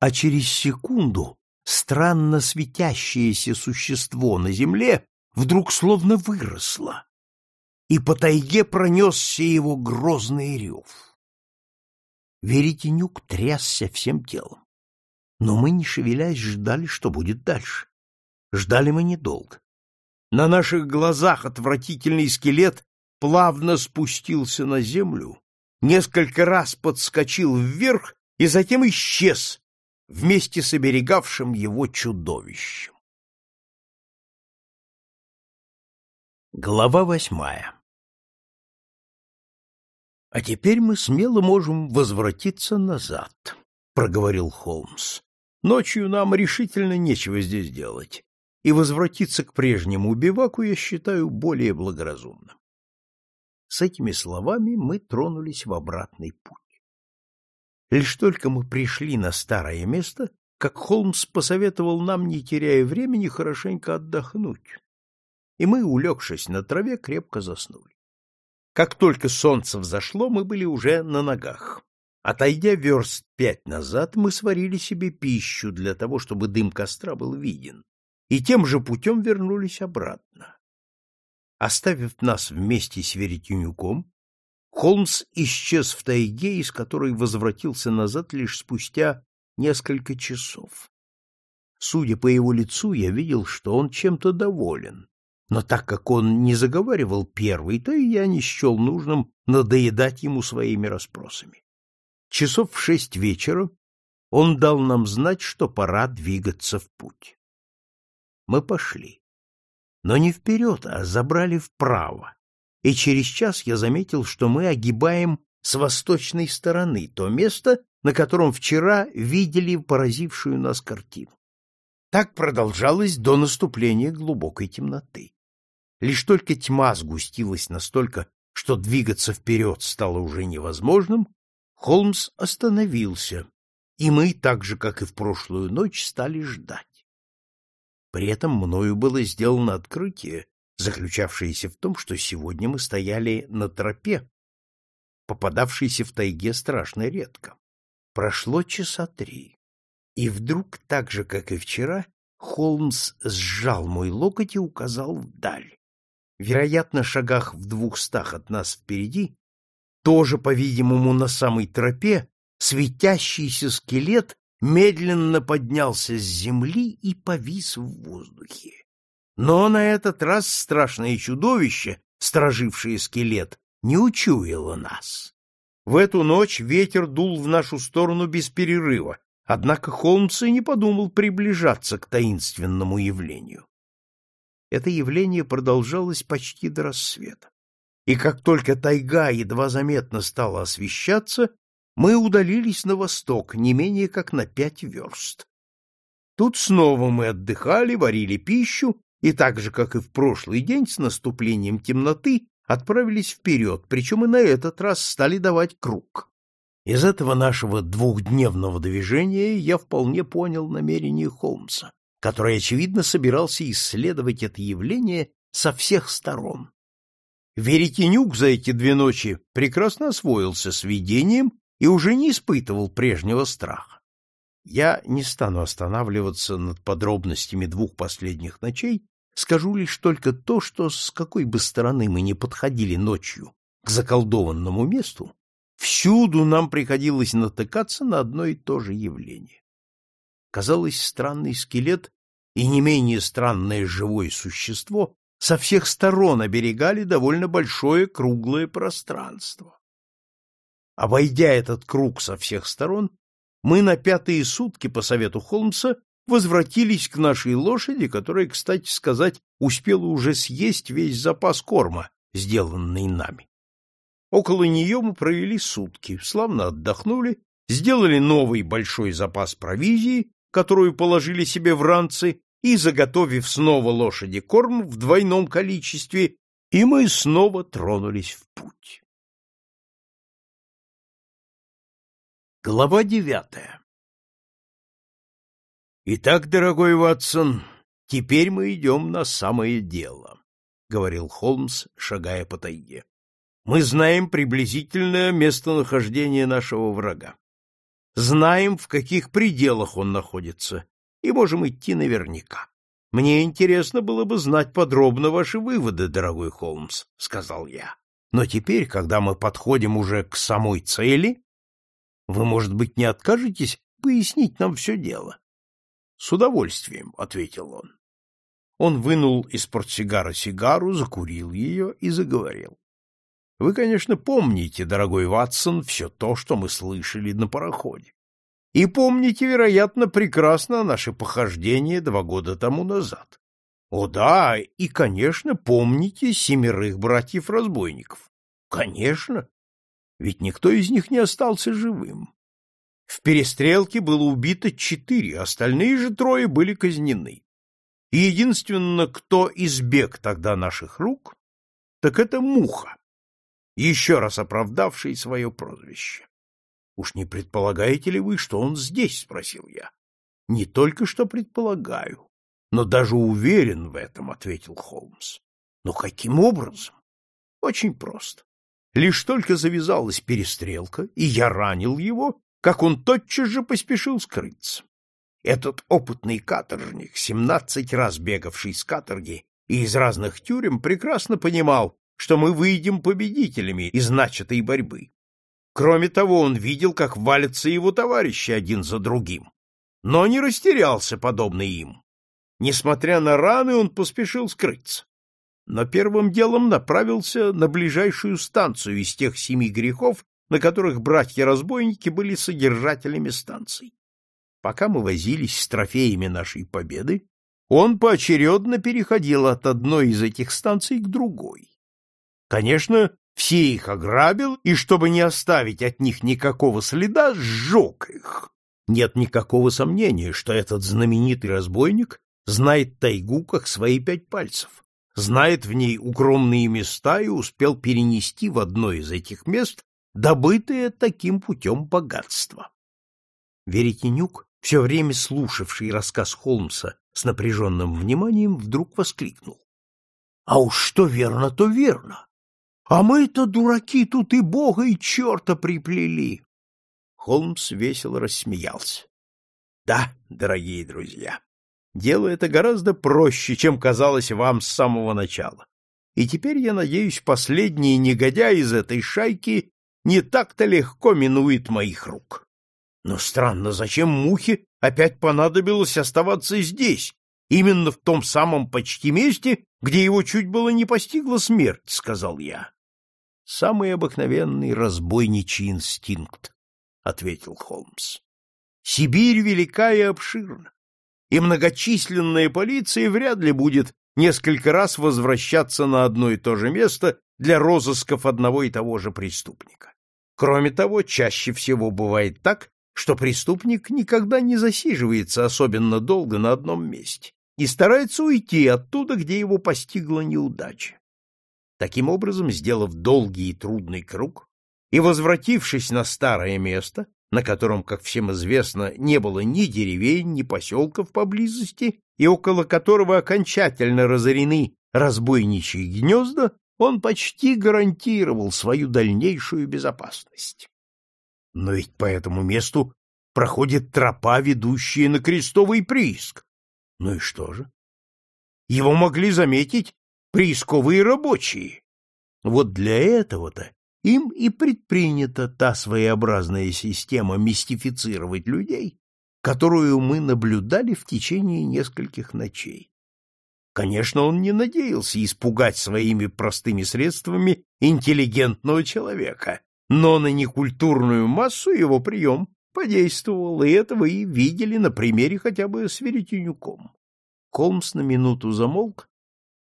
а через секунду странно светящееся существо на земле вдруг словно выросло, и по тайге пронесся его грозный рев. Веретенюк трясся всем телом. Но мы, не шевелясь, ждали, что будет дальше. Ждали мы недолго. На наших глазах отвратительный скелет плавно спустился на землю, несколько раз подскочил вверх и затем исчез, вместе с оберегавшим его чудовищем. Глава восьмая «А теперь мы смело можем возвратиться назад», — проговорил Холмс. «Ночью нам решительно нечего здесь делать, и возвратиться к прежнему биваку я считаю более благоразумным». С этими словами мы тронулись в обратный путь. Лишь только мы пришли на старое место, как Холмс посоветовал нам, не теряя времени, хорошенько отдохнуть. И мы, улегшись на траве, крепко заснули. Как только солнце взошло, мы были уже на ногах. Отойдя верст пять назад, мы сварили себе пищу для того, чтобы дым костра был виден, и тем же путем вернулись обратно. Оставив нас вместе с Веретенюком, Холмс исчез в тайге, из которой возвратился назад лишь спустя несколько часов. Судя по его лицу, я видел, что он чем-то доволен, но так как он не заговаривал первый, то и я не счел нужным надоедать ему своими расспросами. Часов в шесть вечера он дал нам знать, что пора двигаться в путь. Мы пошли. Но не вперед, а забрали вправо. И через час я заметил, что мы огибаем с восточной стороны то место, на котором вчера видели поразившую нас картину. Так продолжалось до наступления глубокой темноты. Лишь только тьма сгустилась настолько, что двигаться вперед стало уже невозможным, Холмс остановился, и мы, так же, как и в прошлую ночь, стали ждать. При этом мною было сделано открытие, заключавшееся в том, что сегодня мы стояли на тропе, попадавшейся в тайге страшно редко. Прошло часа три, и вдруг, так же, как и вчера, Холмс сжал мой локоть и указал вдаль. Вероятно, шагах в двухстах от нас впереди тоже, по-видимому, на самой тропе, светящийся скелет медленно поднялся с земли и повис в воздухе. Но на этот раз страшное чудовище, стражившее скелет, не учуяло нас. В эту ночь ветер дул в нашу сторону без перерыва, однако Холмс и не подумал приближаться к таинственному явлению. Это явление продолжалось почти до рассвета и как только тайга едва заметно стала освещаться, мы удалились на восток не менее как на пять верст. Тут снова мы отдыхали, варили пищу и так же, как и в прошлый день, с наступлением темноты отправились вперед, причем и на этот раз стали давать круг. Из этого нашего двухдневного движения я вполне понял намерение Холмса, который, очевидно, собирался исследовать это явление со всех сторон. Веретенюк за эти две ночи прекрасно освоился с видением и уже не испытывал прежнего страха. Я не стану останавливаться над подробностями двух последних ночей, скажу лишь только то, что с какой бы стороны мы ни подходили ночью к заколдованному месту, всюду нам приходилось натыкаться на одно и то же явление. Казалось, странный скелет и не менее странное живое существо со всех сторон оберегали довольно большое круглое пространство. Обойдя этот круг со всех сторон, мы на пятые сутки по совету Холмса возвратились к нашей лошади, которая, кстати сказать, успела уже съесть весь запас корма, сделанный нами. Около нее мы провели сутки, славно отдохнули, сделали новый большой запас провизии, которую положили себе в ранцы, и, заготовив снова лошади корм в двойном количестве, и мы снова тронулись в путь. Глава девятая Итак, дорогой Ватсон, теперь мы идем на самое дело, — говорил Холмс, шагая по тайге. Мы знаем приблизительное местонахождение нашего врага. Знаем, в каких пределах он находится, и можем идти наверняка. Мне интересно было бы знать подробно ваши выводы, дорогой Холмс, сказал я. Но теперь, когда мы подходим уже к самой цели, вы, может быть, не откажетесь пояснить нам все дело? С удовольствием, ответил он. Он вынул из портсигара сигару, закурил ее и заговорил. Вы, конечно, помните, дорогой Ватсон, все то, что мы слышали на пароходе. И помните, вероятно, прекрасно наши похождения два года тому назад. О да, и, конечно, помните семерых братьев-разбойников. Конечно, ведь никто из них не остался живым. В перестрелке было убито четыре, остальные же трое были казнены. И единственно, кто избег тогда наших рук, так это Муха, еще раз оправдавший свое прозвище. — Уж не предполагаете ли вы, что он здесь? — спросил я. Не только что предполагаю, но даже уверен в этом, ответил Холмс. Но каким образом? Очень просто. Лишь только завязалась перестрелка, и я ранил его, как он тотчас же поспешил скрыться. Этот опытный каторжник, семнадцать раз бегавший с каторги и из разных тюрем, прекрасно понимал, что мы выйдем победителями из начатой борьбы. Кроме того, он видел, как валятся его товарищи один за другим, но не растерялся, подобно им. Несмотря на раны, он поспешил скрыться. Но первым делом направился на ближайшую станцию из тех семи грехов, на которых братья-разбойники были содержателями станций. Пока мы возились с трофеями нашей победы, он поочередно переходил от одной из этих станций к другой. Конечно, все их ограбил, и чтобы не оставить от них никакого следа, сжег их. Нет никакого сомнения, что этот знаменитый разбойник знает тайгу как свои пять пальцев, знает в ней укромные места и успел перенести в одно из этих мест добытое таким путем богатство. Веретенюк, все время слушавший рассказ Холмса с напряженным вниманием, вдруг воскликнул. — А уж что верно, то верно. А мы-то, дураки, тут и бога, и черта приплели. Холмс весело рассмеялся. Да, дорогие друзья, дело это гораздо проще, чем казалось вам с самого начала. И теперь, я надеюсь, последний негодяй из этой шайки не так-то легко минует моих рук. Но странно, зачем мухе опять понадобилось оставаться здесь, именно в том самом почти месте, где его чуть было не постигла смерть, — сказал я самый обыкновенный разбойничий инстинкт, — ответил Холмс. Сибирь велика и обширна, и многочисленная полиция вряд ли будет несколько раз возвращаться на одно и то же место для розысков одного и того же преступника. Кроме того, чаще всего бывает так, что преступник никогда не засиживается особенно долго на одном месте и старается уйти оттуда, где его постигла неудача. Таким образом, сделав долгий и трудный круг и возвратившись на старое место, на котором, как всем известно, не было ни деревень, ни поселков поблизости, и около которого окончательно разорены разбойничьи гнезда, он почти гарантировал свою дальнейшую безопасность. Но ведь по этому месту проходит тропа, ведущая на крестовый прииск. Ну и что же? Его могли заметить приисковые рабочие. Вот для этого-то им и предпринята та своеобразная система мистифицировать людей, которую мы наблюдали в течение нескольких ночей. Конечно, он не надеялся испугать своими простыми средствами интеллигентного человека, но на некультурную массу его прием подействовал, и этого и видели на примере хотя бы с Веретенюком. Колмс на минуту замолк,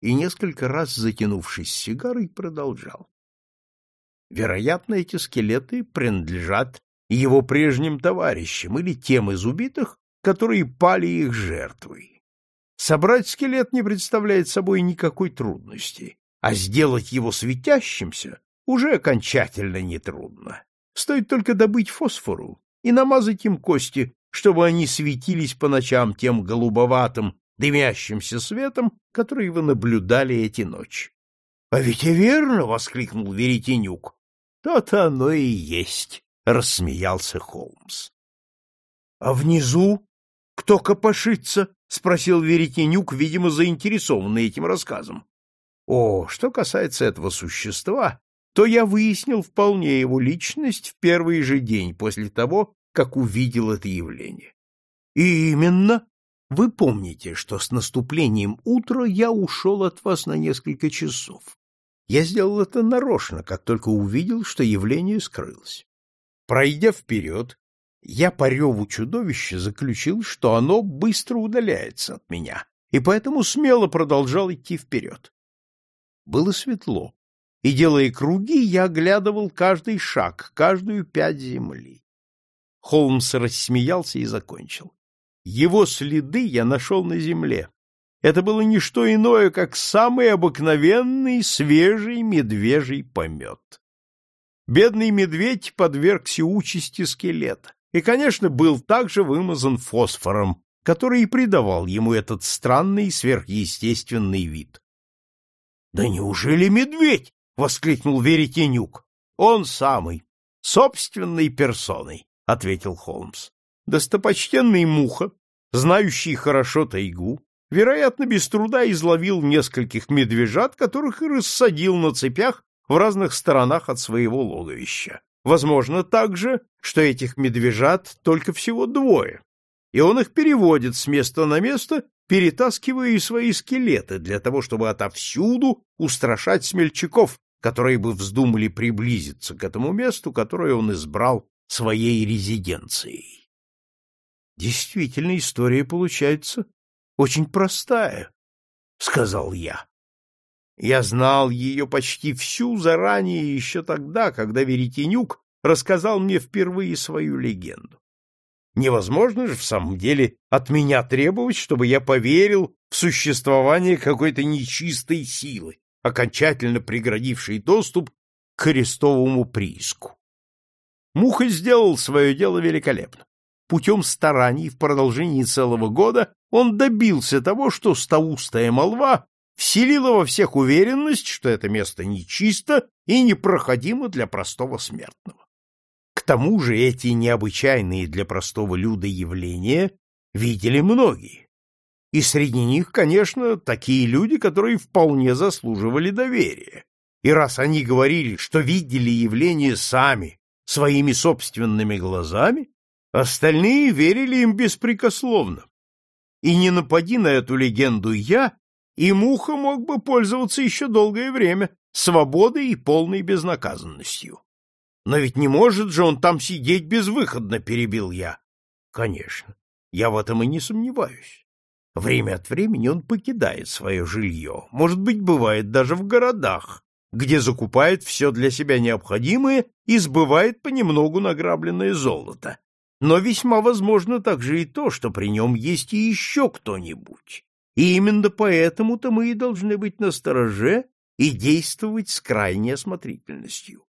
и, несколько раз затянувшись сигарой, продолжал. Вероятно, эти скелеты принадлежат его прежним товарищам или тем из убитых, которые пали их жертвой. Собрать скелет не представляет собой никакой трудности, а сделать его светящимся уже окончательно нетрудно. Стоит только добыть фосфору и намазать им кости, чтобы они светились по ночам тем голубоватым дымящимся светом, который вы наблюдали эти ночи. — А ведь и верно! — воскликнул Веретенюк. — То-то оно и есть! — рассмеялся Холмс. — А внизу кто копошится? — спросил Веретенюк, видимо, заинтересованный этим рассказом. — О, что касается этого существа, то я выяснил вполне его личность в первый же день после того, как увидел это явление. — И именно? Вы помните, что с наступлением утра я ушел от вас на несколько часов. Я сделал это нарочно, как только увидел, что явление скрылось. Пройдя вперед, я по реву чудовища заключил, что оно быстро удаляется от меня, и поэтому смело продолжал идти вперед. Было светло, и, делая круги, я оглядывал каждый шаг, каждую пять земли. Холмс рассмеялся и закончил. Его следы я нашел на земле. Это было не что иное, как самый обыкновенный свежий медвежий помет. Бедный медведь подвергся участи скелета и, конечно, был также вымазан фосфором, который и придавал ему этот странный сверхъестественный вид. — Да неужели медведь? — воскликнул Веретенюк. — Он самый, собственной персоной, — ответил Холмс. Достопочтенный Муха, знающий хорошо тайгу, вероятно, без труда изловил нескольких медвежат, которых и рассадил на цепях в разных сторонах от своего логовища. Возможно также, что этих медвежат только всего двое, и он их переводит с места на место, перетаскивая и свои скелеты для того, чтобы отовсюду устрашать смельчаков, которые бы вздумали приблизиться к этому месту, которое он избрал своей резиденцией. Действительно, история получается очень простая, — сказал я. Я знал ее почти всю заранее еще тогда, когда Веретенюк рассказал мне впервые свою легенду. Невозможно же в самом деле от меня требовать, чтобы я поверил в существование какой-то нечистой силы, окончательно преградившей доступ к крестовому прииску. Муха сделал свое дело великолепно. Путем стараний в продолжении целого года он добился того, что стаустая молва вселила во всех уверенность, что это место нечисто и непроходимо для простого смертного. К тому же эти необычайные для простого люда явления видели многие. И среди них, конечно, такие люди, которые вполне заслуживали доверия. И раз они говорили, что видели явление сами, своими собственными глазами, остальные верили им беспрекословно. И не напади на эту легенду я, и Муха мог бы пользоваться еще долгое время свободой и полной безнаказанностью. Но ведь не может же он там сидеть безвыходно, перебил я. Конечно, я в этом и не сомневаюсь. Время от времени он покидает свое жилье, может быть, бывает даже в городах, где закупает все для себя необходимое и сбывает понемногу награбленное золото. Но весьма возможно также и то, что при нем есть и еще кто-нибудь. И именно поэтому-то мы и должны быть настороже и действовать с крайней осмотрительностью.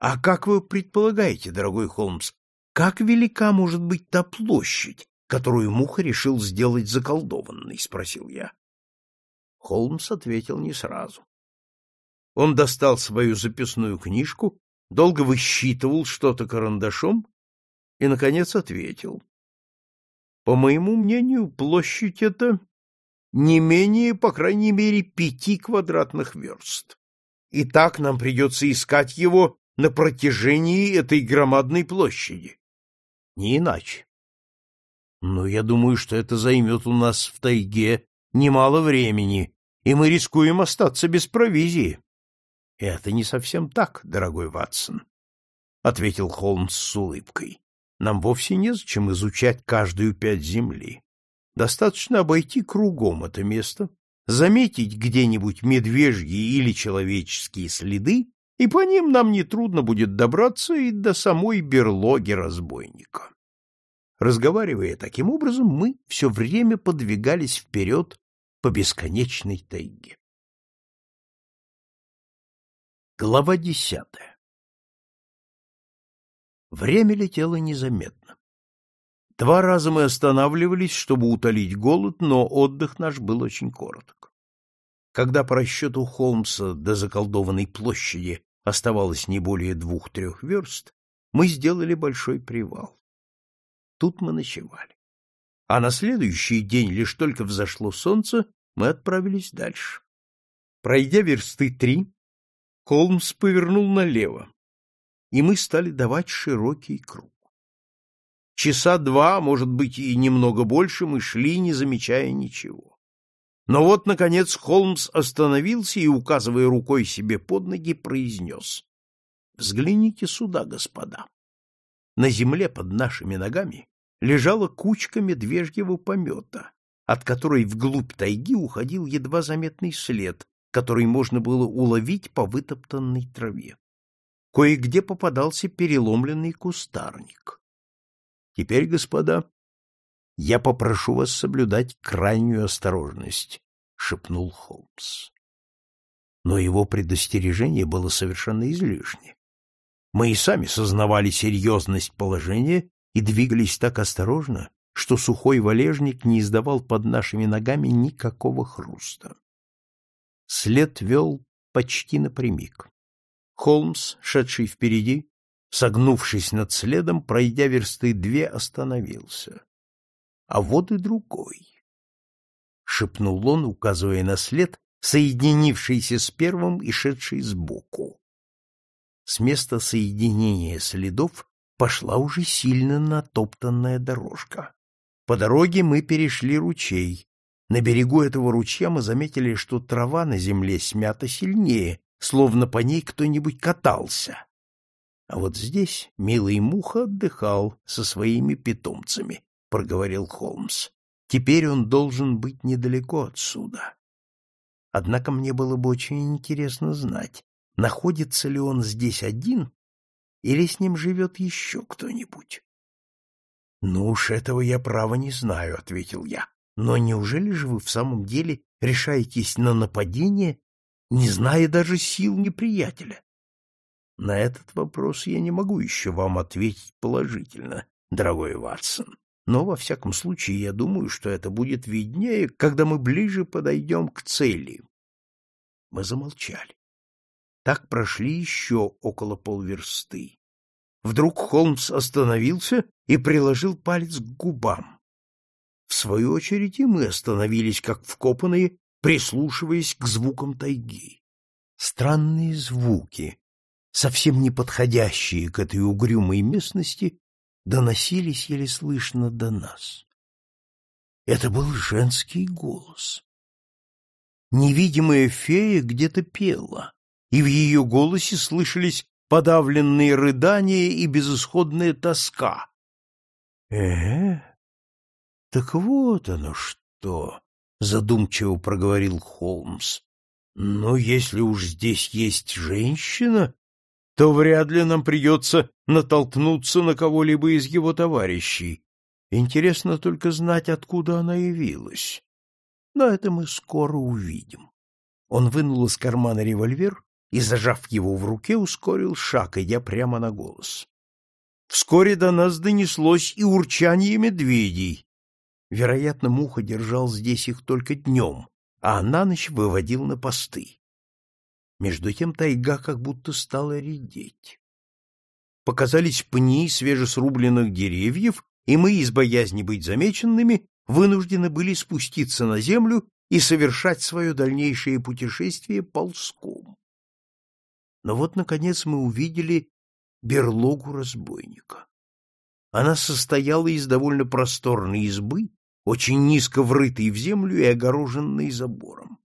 А как вы предполагаете, дорогой Холмс, как велика может быть та площадь, которую Муха решил сделать заколдованной? — спросил я. Холмс ответил не сразу. Он достал свою записную книжку, долго высчитывал что-то карандашом и, наконец, ответил. По моему мнению, площадь эта не менее, по крайней мере, пяти квадратных верст. И так нам придется искать его на протяжении этой громадной площади. Не иначе. Но я думаю, что это займет у нас в тайге немало времени, и мы рискуем остаться без провизии. — Это не совсем так, дорогой Ватсон, — ответил Холмс с улыбкой. — Нам вовсе незачем изучать каждую пять земли. Достаточно обойти кругом это место, заметить где-нибудь медвежьи или человеческие следы и по ним нам нетрудно будет добраться и до самой берлоги разбойника. Разговаривая таким образом, мы все время подвигались вперед по бесконечной тайге. Глава десятая Время летело незаметно. Два раза мы останавливались, чтобы утолить голод, но отдых наш был очень короток. Когда по расчету Холмса до заколдованной площади оставалось не более двух-трех верст, мы сделали большой привал. Тут мы ночевали. А на следующий день, лишь только взошло солнце, мы отправились дальше. Пройдя версты три, Холмс повернул налево, и мы стали давать широкий круг. Часа два, может быть, и немного больше, мы шли, не замечая ничего. Но вот, наконец, Холмс остановился и, указывая рукой себе под ноги, произнес. — Взгляните сюда, господа. На земле под нашими ногами лежала кучка медвежьего помета, от которой вглубь тайги уходил едва заметный след, который можно было уловить по вытоптанной траве. Кое-где попадался переломленный кустарник. Теперь, господа, я попрошу вас соблюдать крайнюю осторожность, шепнул Холмс. Но его предостережение было совершенно излишне. Мы и сами сознавали серьезность положения и двигались так осторожно, что сухой валежник не издавал под нашими ногами никакого хруста. След вел почти напрямик. Холмс, шедший впереди, согнувшись над следом, пройдя версты две, остановился. А вот и другой. Шепнул он, указывая на след, соединившийся с первым и шедший сбоку. С места соединения следов пошла уже сильно натоптанная дорожка. По дороге мы перешли ручей. На берегу этого ручья мы заметили, что трава на земле смята сильнее, словно по ней кто-нибудь катался. А вот здесь милый муха отдыхал со своими питомцами, — проговорил Холмс. Теперь он должен быть недалеко отсюда. Однако мне было бы очень интересно знать, находится ли он здесь один или с ним живет еще кто-нибудь. — Ну уж этого я право не знаю, — ответил я. — Но неужели же вы в самом деле решаетесь на нападение, не зная даже сил неприятеля? На этот вопрос я не могу еще вам ответить положительно, дорогой Ватсон. Но, во всяком случае, я думаю, что это будет виднее, когда мы ближе подойдем к цели. Мы замолчали. Так прошли еще около полверсты. Вдруг Холмс остановился и приложил палец к губам. В свою очередь и мы остановились, как вкопанные, прислушиваясь к звукам тайги. Странные звуки, совсем не подходящие к этой угрюмой местности, доносились еле слышно до нас. Это был женский голос. Невидимая фея где-то пела, и в ее голосе слышались подавленные рыдания и безысходная тоска. э, -э так вот оно что, — задумчиво проговорил Холмс. — Но если уж здесь есть женщина, то вряд ли нам придется натолкнуться на кого-либо из его товарищей. Интересно только знать, откуда она явилась. Но это мы скоро увидим. Он вынул из кармана револьвер и, зажав его в руке, ускорил шаг, идя прямо на голос. Вскоре до нас донеслось и урчание медведей. Вероятно, Муха держал здесь их только днем, а на ночь выводил на посты. Между тем тайга как будто стала редеть. Показались пни свежесрубленных деревьев, и мы, из боязни быть замеченными, вынуждены были спуститься на землю и совершать свое дальнейшее путешествие ползком. Но вот, наконец, мы увидели берлогу разбойника. Она состояла из довольно просторной избы, очень низко врытой в землю и огороженной забором.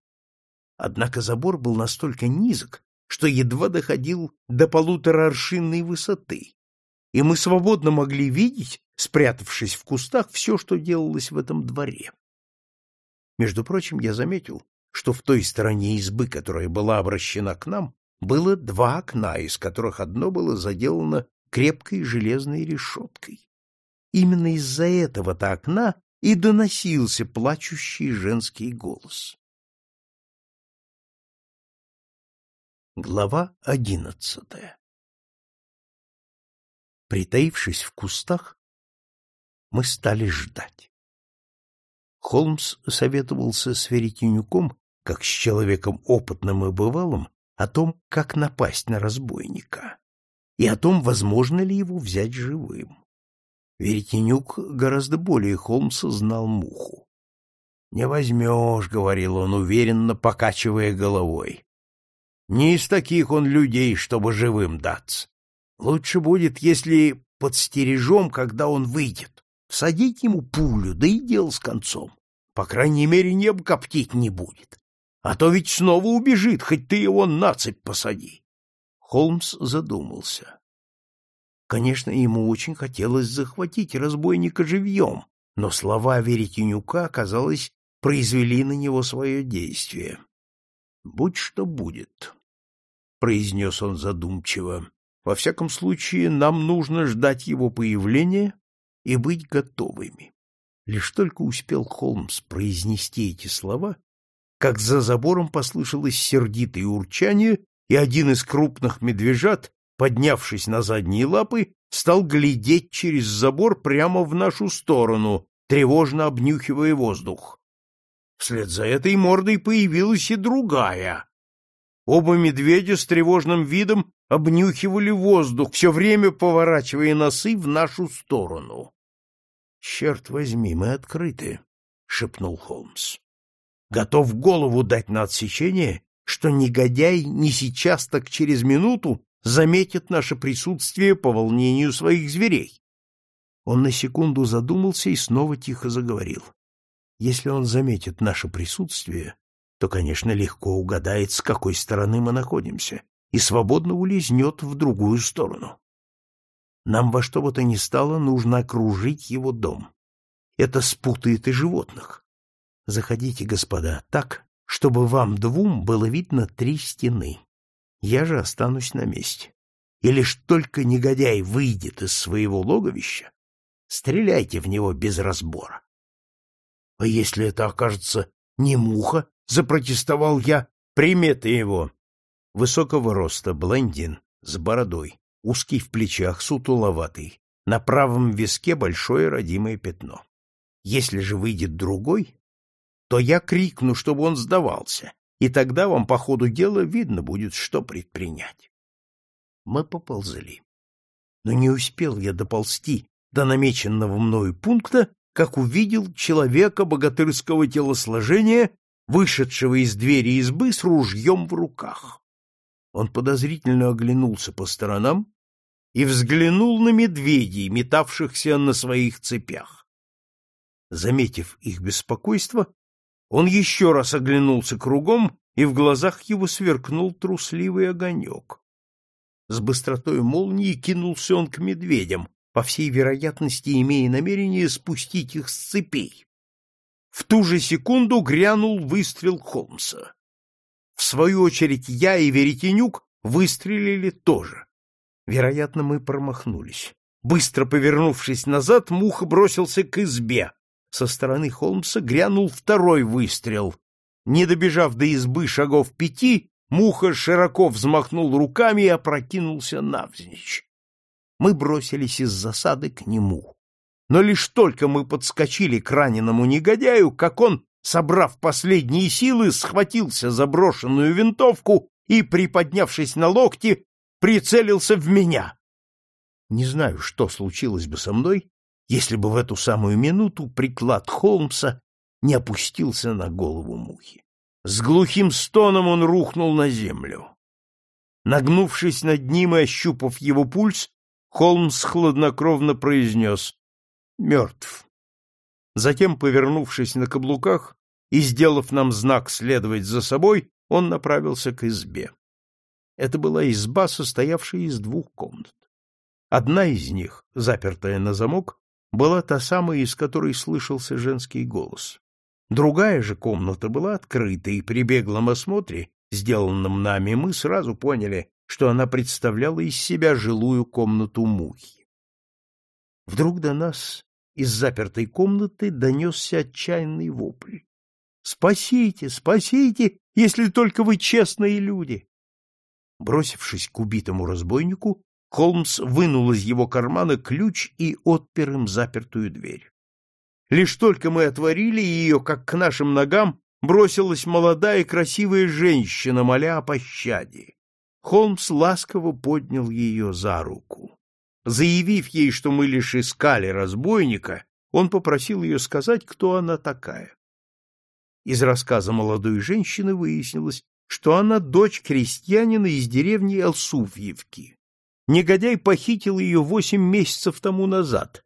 Однако забор был настолько низок, что едва доходил до полутора аршинной высоты, и мы свободно могли видеть, спрятавшись в кустах, все, что делалось в этом дворе. Между прочим, я заметил, что в той стороне избы, которая была обращена к нам, было два окна, из которых одно было заделано крепкой железной решеткой. Именно из-за этого-то окна и доносился плачущий женский голос. Глава одиннадцатая Притаившись в кустах, мы стали ждать. Холмс советовался с Веретенюком, как с человеком опытным и бывалым, о том, как напасть на разбойника, и о том, возможно ли его взять живым. Веретенюк гораздо более Холмса знал муху. — Не возьмешь, — говорил он, уверенно покачивая головой. Не из таких он людей, чтобы живым даться. Лучше будет, если подстережем, когда он выйдет. Всадить ему пулю, да и дел с концом. По крайней мере, небо коптить не будет. А то ведь снова убежит, хоть ты его на цепь посади. Холмс задумался. Конечно, ему очень хотелось захватить разбойника живьем, но слова Веретенюка, казалось, произвели на него свое действие. Будь что будет произнес он задумчиво. Во всяком случае, нам нужно ждать его появления и быть готовыми. Лишь только успел Холмс произнести эти слова, как за забором послышалось сердитое урчание, и один из крупных медвежат, поднявшись на задние лапы, стал глядеть через забор прямо в нашу сторону, тревожно обнюхивая воздух. Вслед за этой мордой появилась и другая. Оба медведя с тревожным видом обнюхивали воздух, все время поворачивая носы в нашу сторону. — Черт возьми, мы открыты, — шепнул Холмс. — Готов голову дать на отсечение, что негодяй не сейчас, так через минуту заметит наше присутствие по волнению своих зверей. Он на секунду задумался и снова тихо заговорил. Если он заметит наше присутствие, то, конечно, легко угадает, с какой стороны мы находимся, и свободно улизнет в другую сторону. Нам во что бы то ни стало нужно окружить его дом. Это спутает и животных. Заходите, господа, так, чтобы вам двум было видно три стены. Я же останусь на месте. И лишь только негодяй выйдет из своего логовища, стреляйте в него без разбора. А если это окажется не муха, запротестовал я, приметы его. Высокого роста, блондин, с бородой, узкий в плечах, сутуловатый, на правом виске большое родимое пятно. Если же выйдет другой, то я крикну, чтобы он сдавался, и тогда вам по ходу дела видно будет, что предпринять. Мы поползли. Но не успел я доползти до намеченного мною пункта, как увидел человека богатырского телосложения, вышедшего из двери избы с ружьем в руках. Он подозрительно оглянулся по сторонам и взглянул на медведей, метавшихся на своих цепях. Заметив их беспокойство, он еще раз оглянулся кругом, и в глазах его сверкнул трусливый огонек. С быстротой молнии кинулся он к медведям, по всей вероятности имея намерение спустить их с цепей. В ту же секунду грянул выстрел Холмса. В свою очередь я и Веретенюк выстрелили тоже. Вероятно, мы промахнулись. Быстро повернувшись назад, Муха бросился к избе. Со стороны Холмса грянул второй выстрел. Не добежав до избы шагов пяти, Муха широко взмахнул руками и опрокинулся навзничь мы бросились из засады к нему. Но лишь только мы подскочили к раненому негодяю, как он, собрав последние силы, схватился за брошенную винтовку и, приподнявшись на локти, прицелился в меня. Не знаю, что случилось бы со мной, если бы в эту самую минуту приклад Холмса не опустился на голову мухи. С глухим стоном он рухнул на землю. Нагнувшись над ним и ощупав его пульс, Холмс хладнокровно произнес «Мертв». Затем, повернувшись на каблуках и сделав нам знак следовать за собой, он направился к избе. Это была изба, состоявшая из двух комнат. Одна из них, запертая на замок, была та самая, из которой слышался женский голос. Другая же комната была открыта, и при беглом осмотре, сделанном нами, мы сразу поняли, что она представляла из себя жилую комнату мухи. Вдруг до нас из запертой комнаты донесся отчаянный вопль. «Спасите, спасите, если только вы честные люди!» Бросившись к убитому разбойнику, Холмс вынул из его кармана ключ и отпер им запертую дверь. Лишь только мы отворили ее, как к нашим ногам бросилась молодая красивая женщина, моля о пощаде. Холмс ласково поднял ее за руку. Заявив ей, что мы лишь искали разбойника, он попросил ее сказать, кто она такая. Из рассказа молодой женщины выяснилось, что она дочь крестьянина из деревни Алсуфьевки. Негодяй похитил ее восемь месяцев тому назад,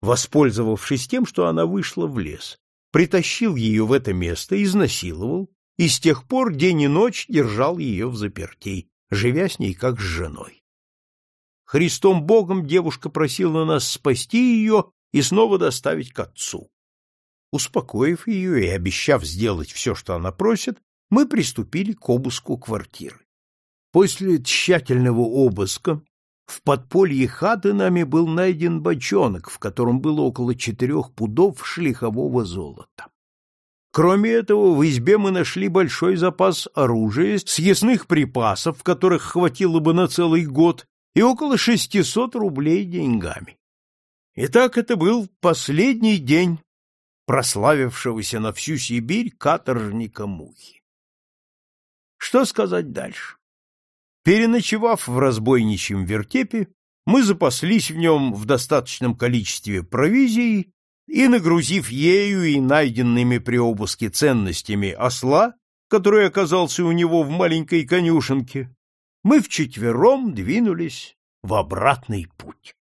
воспользовавшись тем, что она вышла в лес, притащил ее в это место, изнасиловал и с тех пор день и ночь держал ее в запертей, живя с ней как с женой. Христом Богом девушка просила нас спасти ее и снова доставить к отцу. Успокоив ее и обещав сделать все, что она просит, мы приступили к обыску квартиры. После тщательного обыска в подполье хаты нами был найден бочонок, в котором было около четырех пудов шлихового золота. Кроме этого, в избе мы нашли большой запас оружия, съестных припасов, которых хватило бы на целый год, и около шестисот рублей деньгами. Итак, это был последний день прославившегося на всю Сибирь каторжника Мухи. Что сказать дальше? Переночевав в разбойничьем вертепе, мы запаслись в нем в достаточном количестве провизии и, нагрузив ею и найденными при обыске ценностями осла, который оказался у него в маленькой конюшенке, мы вчетвером двинулись в обратный путь.